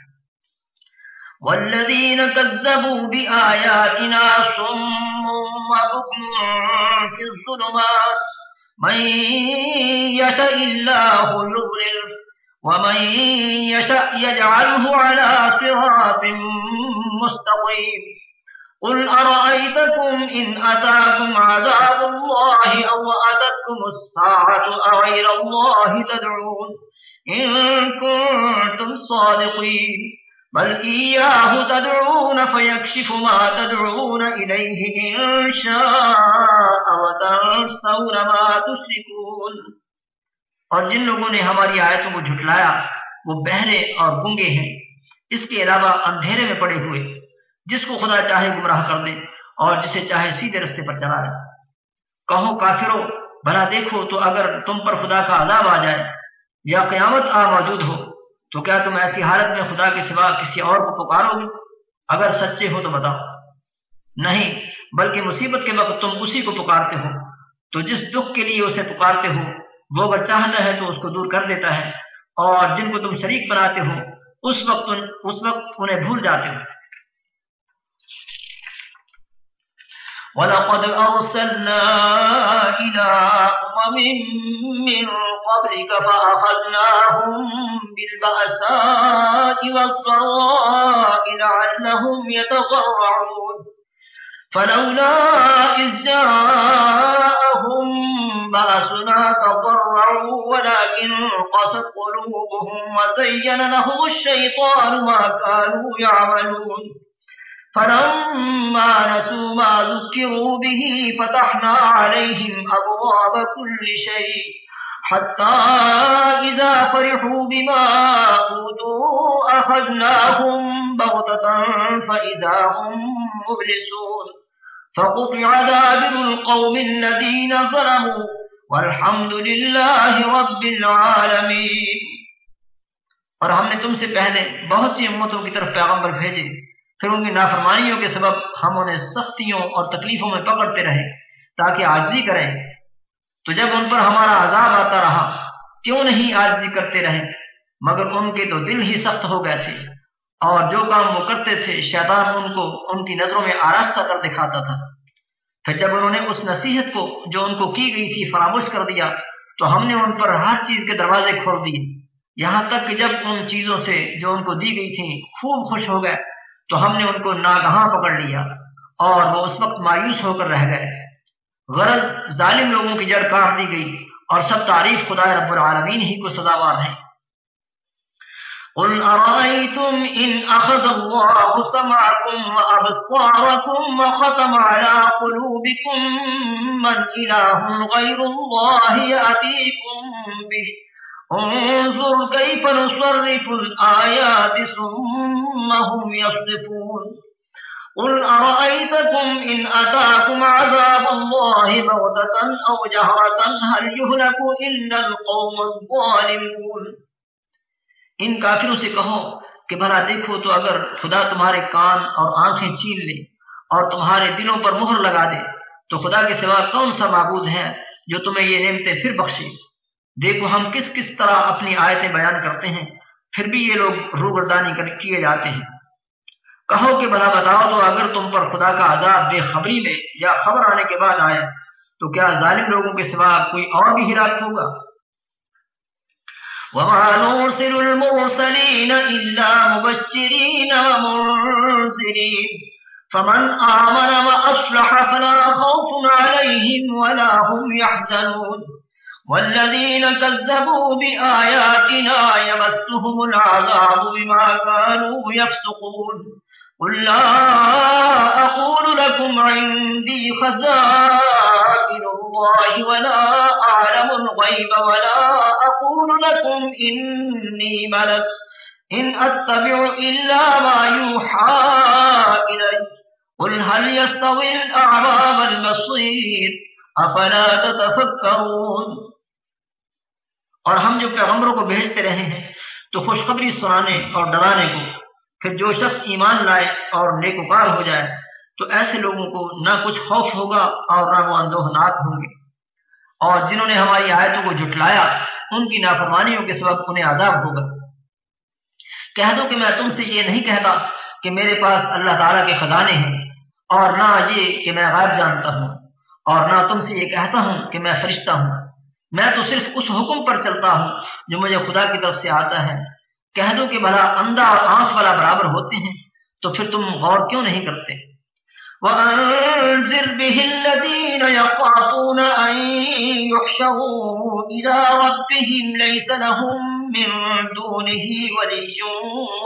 والذين كذبوا بآياتنا صم وبكم في الظلمات من يشاء الله يضلل ومن يشاء يجعله على صراط مستقيم. قل أرأيتكم إن أتاكم عذاب الله أو أتتكم الساعة أغير الله تدعون. إن كنتم صادقين. بل إياه تدعون فيكشف ما تدعون إليه إن شاء وتنسون ما تشركون. اور جن لوگوں نے ہماری آیتوں کو جھٹلایا، وہ بہرے اور گنگے ہیں۔ اس کے علاوہ اندھیرے میں پڑے ہوئے، جس کو خدا چاہے گمراہ کر دے اور جسے چاہے سیدھے رستے پر چلا دے۔ کہو کافرو، بھلا دیکھو تو اگر تم پر خدا کا عذاب آ جائے یا قیامت آ موجود ہو، تو کیا تم ایسی حالت میں خدا کے سوا کسی اور کو پکارو گے؟ اگر سچے ہو تو بتاؤ۔ نہیں، بلکہ مصیبت کے وقت تم اسی کو پکارتے ہو۔ تو جس دکھ کے لیے اسے پکارتے ہو وہ اگر چاہتا ہے تو اس کو دور کر دیتا ہے اور جن کو تم شریک بناتے ہو، اس وقت اس وقت انہیں بھول جاتے ہو۔ ولقد أرسلنا إلى أمم من قبلك فأخذناهم بالبأساء والضراء لعلهم يتضرعون۔ فلولا إذ جاءهم بأسنا تضرعوا ولكن قست قلوبهم وزين لهم الشيطان ما كانوا يعملون. فلما نسوا ما ذكروا به فتحنا عليهم أبواب كل شيء حتى إذا فرحوا بما أوتوا أخذناهم بغتة فإذا هم مبلسون. فقطع دابر القوم الذين ظلموا والحمد لله رب العالمين۔ اور ہم نے تم سے پہلے بہت سی امتوں کی طرف پیغمبر بھیجے۔ پھر ان کی نافرمانیوں کے سبب ہم انہیں سختیوں اور تکلیفوں میں پکڑتے رہے تاکہ آجزی کریں۔ تو جب ان پر ہمارا عذاب آتا رہا، کیوں نہیں آجزی کرتے رہے؟ مگر ان کے تو دل ہی سخت ہو گئے تھے۔ اور جو کام وہ کرتے تھے، شیطان ان کو ان کی نظروں میں آراستہ کر دکھاتا تھا۔ پھر جب انہوں نے اس نصیحت کو، جو ان کو کی گئی تھی، فراموش کر دیا، تو ہم نے ان پر ہر چیز کے دروازے کھول دیے۔ یہاں تک کہ جب ان چیزوں سے جو ان کو دی گئی تھی خوب خوش ہو گئے، تو ہم نے ان کو ناگہاں پکڑ لیا اور وہ اس وقت مایوس ہو کر رہ گئے۔ غرض ظالم لوگوں کی جڑ کاٹ دی گئی اور سب تعریف خدا رب العالمین ہی کو سزاوار ہیں۔ قل أرأيتم إن أخذ الله سمعكم وأبصاركم وختم على قلوبكم من إله غير الله يأتيكم به؟ انظر كيف نصرف الآيات ثم هم يصدفون. قل أرأيتكم إن أتاكم عذاب الله بغتة أو جهرة؟ هل يهلك إلا القوم الظالمون. ان کافروں سے کہو کہ بھلا دیکھو تو اگر خدا تمہارے کان اور آنکھیں چھین لے اور تمہارے دلوں پر مہر لگا دے، تو خدا کے سوا کون سا معبود ہے جو تمہیں یہ نعمتیں پھر بخشے؟ دیکھو ہم کس کس طرح اپنی آیتیں بیان کرتے ہیں، پھر بھی یہ لوگ روبردانی کیے جاتے ہیں۔ کہو کہ بھلا بتاؤ تو اگر تم پر خدا کا عذاب بے خبری میں یا خبر آنے کے بعد آئے تو کیا ظالم لوگوں کے سوا کوئی اور بھی ہلاک ہوگا؟ وما نرسل المرسلين إلا مبشرين ومنزلين فمن آمن وأصلح فلا خوف عليهم ولا هم يحزنون. والذين كذبوا بآياتنا يمسهم العذاب بما كانوا يفسقون. قل لا أقول لكم عندي خزائن الله ولا أعلم الغيب ولا أقول لكم إني ملك إن أتبع إلا ما يوحى إلي قل هل يستوي الأعراب والبصير أفلا تتفكرون اور ہم جو پیغمبروں کو بھیجتے رہے ہیں تو خوشخبری سنانے اور ڈرانے کو پھر جو شخص ایمان لائے اور نیکوکار ہو جائے، تو ایسے لوگوں کو نہ کچھ خوف ہوگا اور نہ وہ اندوہناک ہوں گے۔ اور جنہوں نے ہماری آیتوں کو جھٹلایا، ان کی نافرمانیوں کے سبب انہیں عذاب ہوگا۔ کہہ دو کہ میں تم سے یہ نہیں کہتا کہ میرے پاس اللہ تعالیٰ کے خزانے ہیں اور نہ یہ کہ میں غائب جانتا ہوں اور نہ تم سے یہ کہتا ہوں کہ میں فرشتہ ہوں۔ میں تو صرف اس حکم پر چلتا ہوں جو مجھے خدا کی طرف سے آتا ہے۔ کہہ دو کہ بھلا اندھا اور آنکھ والا برابر ہوتے ہیں، تو پھر تم غور کیوں نہیں کرتے؟ وَأَنذِرْ بِهِ الَّذِينَ يَخَافُونَ أَن يُحْشَرُوا إِلَى رَبِّهِمْ لَيْسَ لَهُم مِّن دُونِهِ وَلِيٌّ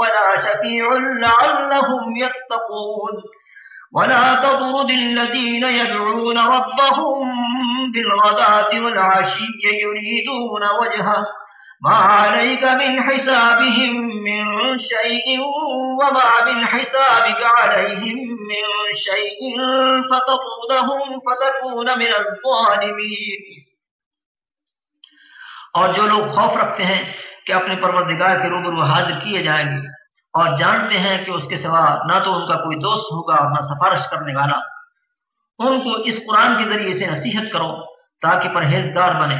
وَلَا شَفِيعٌ لَّعَلَّهُمْ يَتَّقُونَ. وَلَا تَطْرُدِ الَّذِينَ يَدْعُونَ رَبَّهُم بِالْغَدَاةِ وَالْعَشِيِّ يُرِيدُونَ وَجْهَهُ ما عليك من حسابهم من شيء وما من حسابك عليهم من شيء فتطودهم فتكون من الظالمين. اور جو لوگ خوف رکھتے ہیں کہ اپنے پروردگار کے روبرو حاضر کیے جائیں گے اور جانتے ہیں کہ اس کے سوا نہ تو ان کا کوئی دوست ہوگا اور نہ سفارش کرنے والا، ان کو اس قرآن کے ذریعے سے نصیحت کرو تاکہ پرہیزگار بنے۔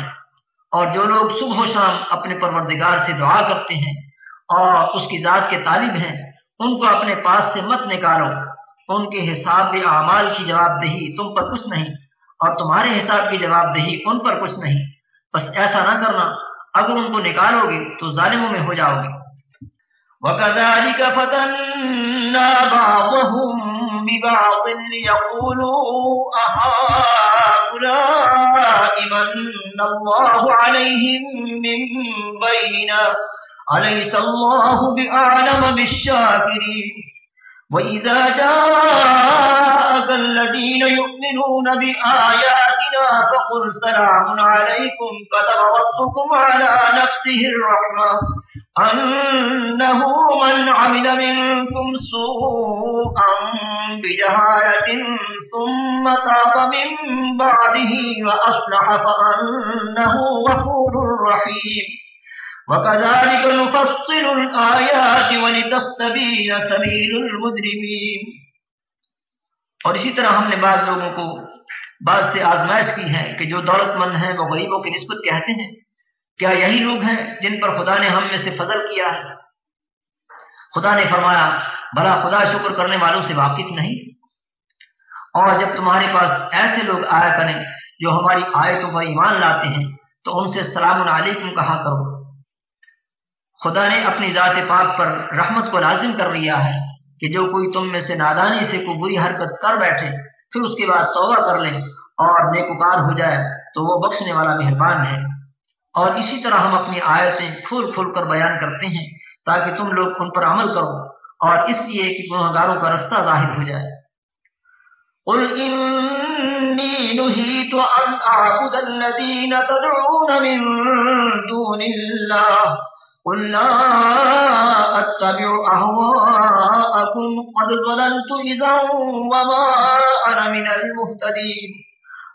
اور جو لوگ صبح و شام اپنے پروردگار سے دعا کرتے ہیں اور اس کی ذات کے طالب ہیں، ان کو اپنے پاس سے مت نکالو۔ ان کے حساب اعمال کی جواب دہی تم پر کچھ نہیں اور تمہارے حساب کی جواب دہی ان پر کچھ نہیں۔ بس ایسا نہ کرنا۔ اگر ان کو نکالو گے تو ظالموں میں ہو جاؤ گے وَكَذَلِكَ فَتَنَّا بَعْضَهُمْ بِبَعْضٍ لِيَقُولُوا أَهَٰؤُلَاءِ مَنَّ اللَّهُ عَلَيْهِم مِّن بَيْنِنَا. أَلَيْسَ اللَّهُ بِأَعْلَمَ بِالشَّاكِرِينَ؟ وَإِذَا جَاءَكَ الَّذِينَ يُؤْمِنُونَ بِآيَاتِنَا فَقُلْ سَلَامٌ عَلَيْكُمْ، كَتَبَ رَبُّكُمْ عَلَىٰ نَفْسِهِ الرَّحْمَةَ. أنه من عمل منكم سوءا بجهالة ثم تاب من بعده وأصلح فأنه غفور رحيم. وكذلك نفصل الآيات ولتستبين سبيل المجرمين. اور اسی طرح ہم نے بعض لوگوں کو بعض سے آزمائش کی ہے کہ جو دولت مند ہیں وہ غریبوں کی نسبت کہتے ہیں؟ کیا یہی لوگ ہیں جن پر خدا نے ہم میں سے فضل کیا ہے؟ خدا نے فرمایا، بھلا خدا شکر کرنے والوں سے واقف نہیں۔ اور جب تمہارے پاس ایسے لوگ آیا کریں جو ہماری آیتوں پر ایمان لاتے ہیں، تو ان سے سلام علیکم کہا کرو۔ خدا نے اپنی ذات پاک پر رحمت کو لازم کر لیا ہے کہ جو کوئی تم میں سے نادانی سے کوئی بری حرکت کر بیٹھے، پھر اس کے بعد توبہ کر لے اور نیکوکار ہو جائے، تو وہ بخشنے والا مہربان ہے۔ اور اسی طرح ہم اپنی آیتیں کھول کھول کر بیان کرتے ہیں تاکہ تم لوگ ان پر عمل کرو اور اس لیے کہ گنہگاروں کا رستہ ظاہر ہو جائے۔ قل إني نهيت أن أعبد الذين تدعون من دون الله قل لا أتبع أهواءكم قد ضللت إذا وما أنا من المهتدين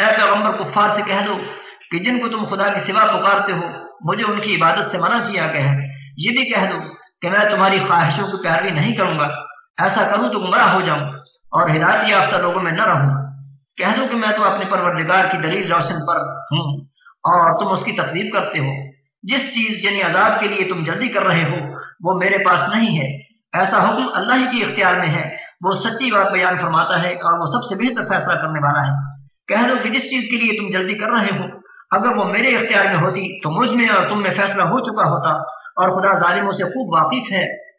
اے پیغمبر کفار سے کہہ دو کہ جن کو تم خدا کی سوا پکارتے ہو، مجھے ان کی عبادت سے منع کیا گیا ہے۔ یہ بھی کہہ دو کہ میں تمہاری خواہشوں کی پیروی نہیں کروں گا۔ ایسا کروں تو گمراہ ہو جاؤں اور ہدایت یافتہ لوگوں میں نہ رہوں۔ کہہ دوں کہ میں تو اپنے پروردگار کی دلیل روشن پر ہوں اور تم اس کی تقسیم کرتے ہو۔ جس چیز یعنی عذاب کے لیے تم جلدی کر رہے ہو، وہ میرے پاس نہیں ہے۔ ایسا حکم اللہ ہی کے اختیار میں ہے۔ وہ سچی بات بیان فرماتا ہے اور وہ سب سے بہتر فیصلہ کرنے والا ہے۔ کہہ دو کہ جس چیز کے لیے تم جلدی کر رہے ہو، اگر وہ میرے اختیار میں ہوتی تو مجھ میں اور تم میں فیصلہ ہو چکا ہوتا اور خدا ظالموں سے خوب واقف ہے۔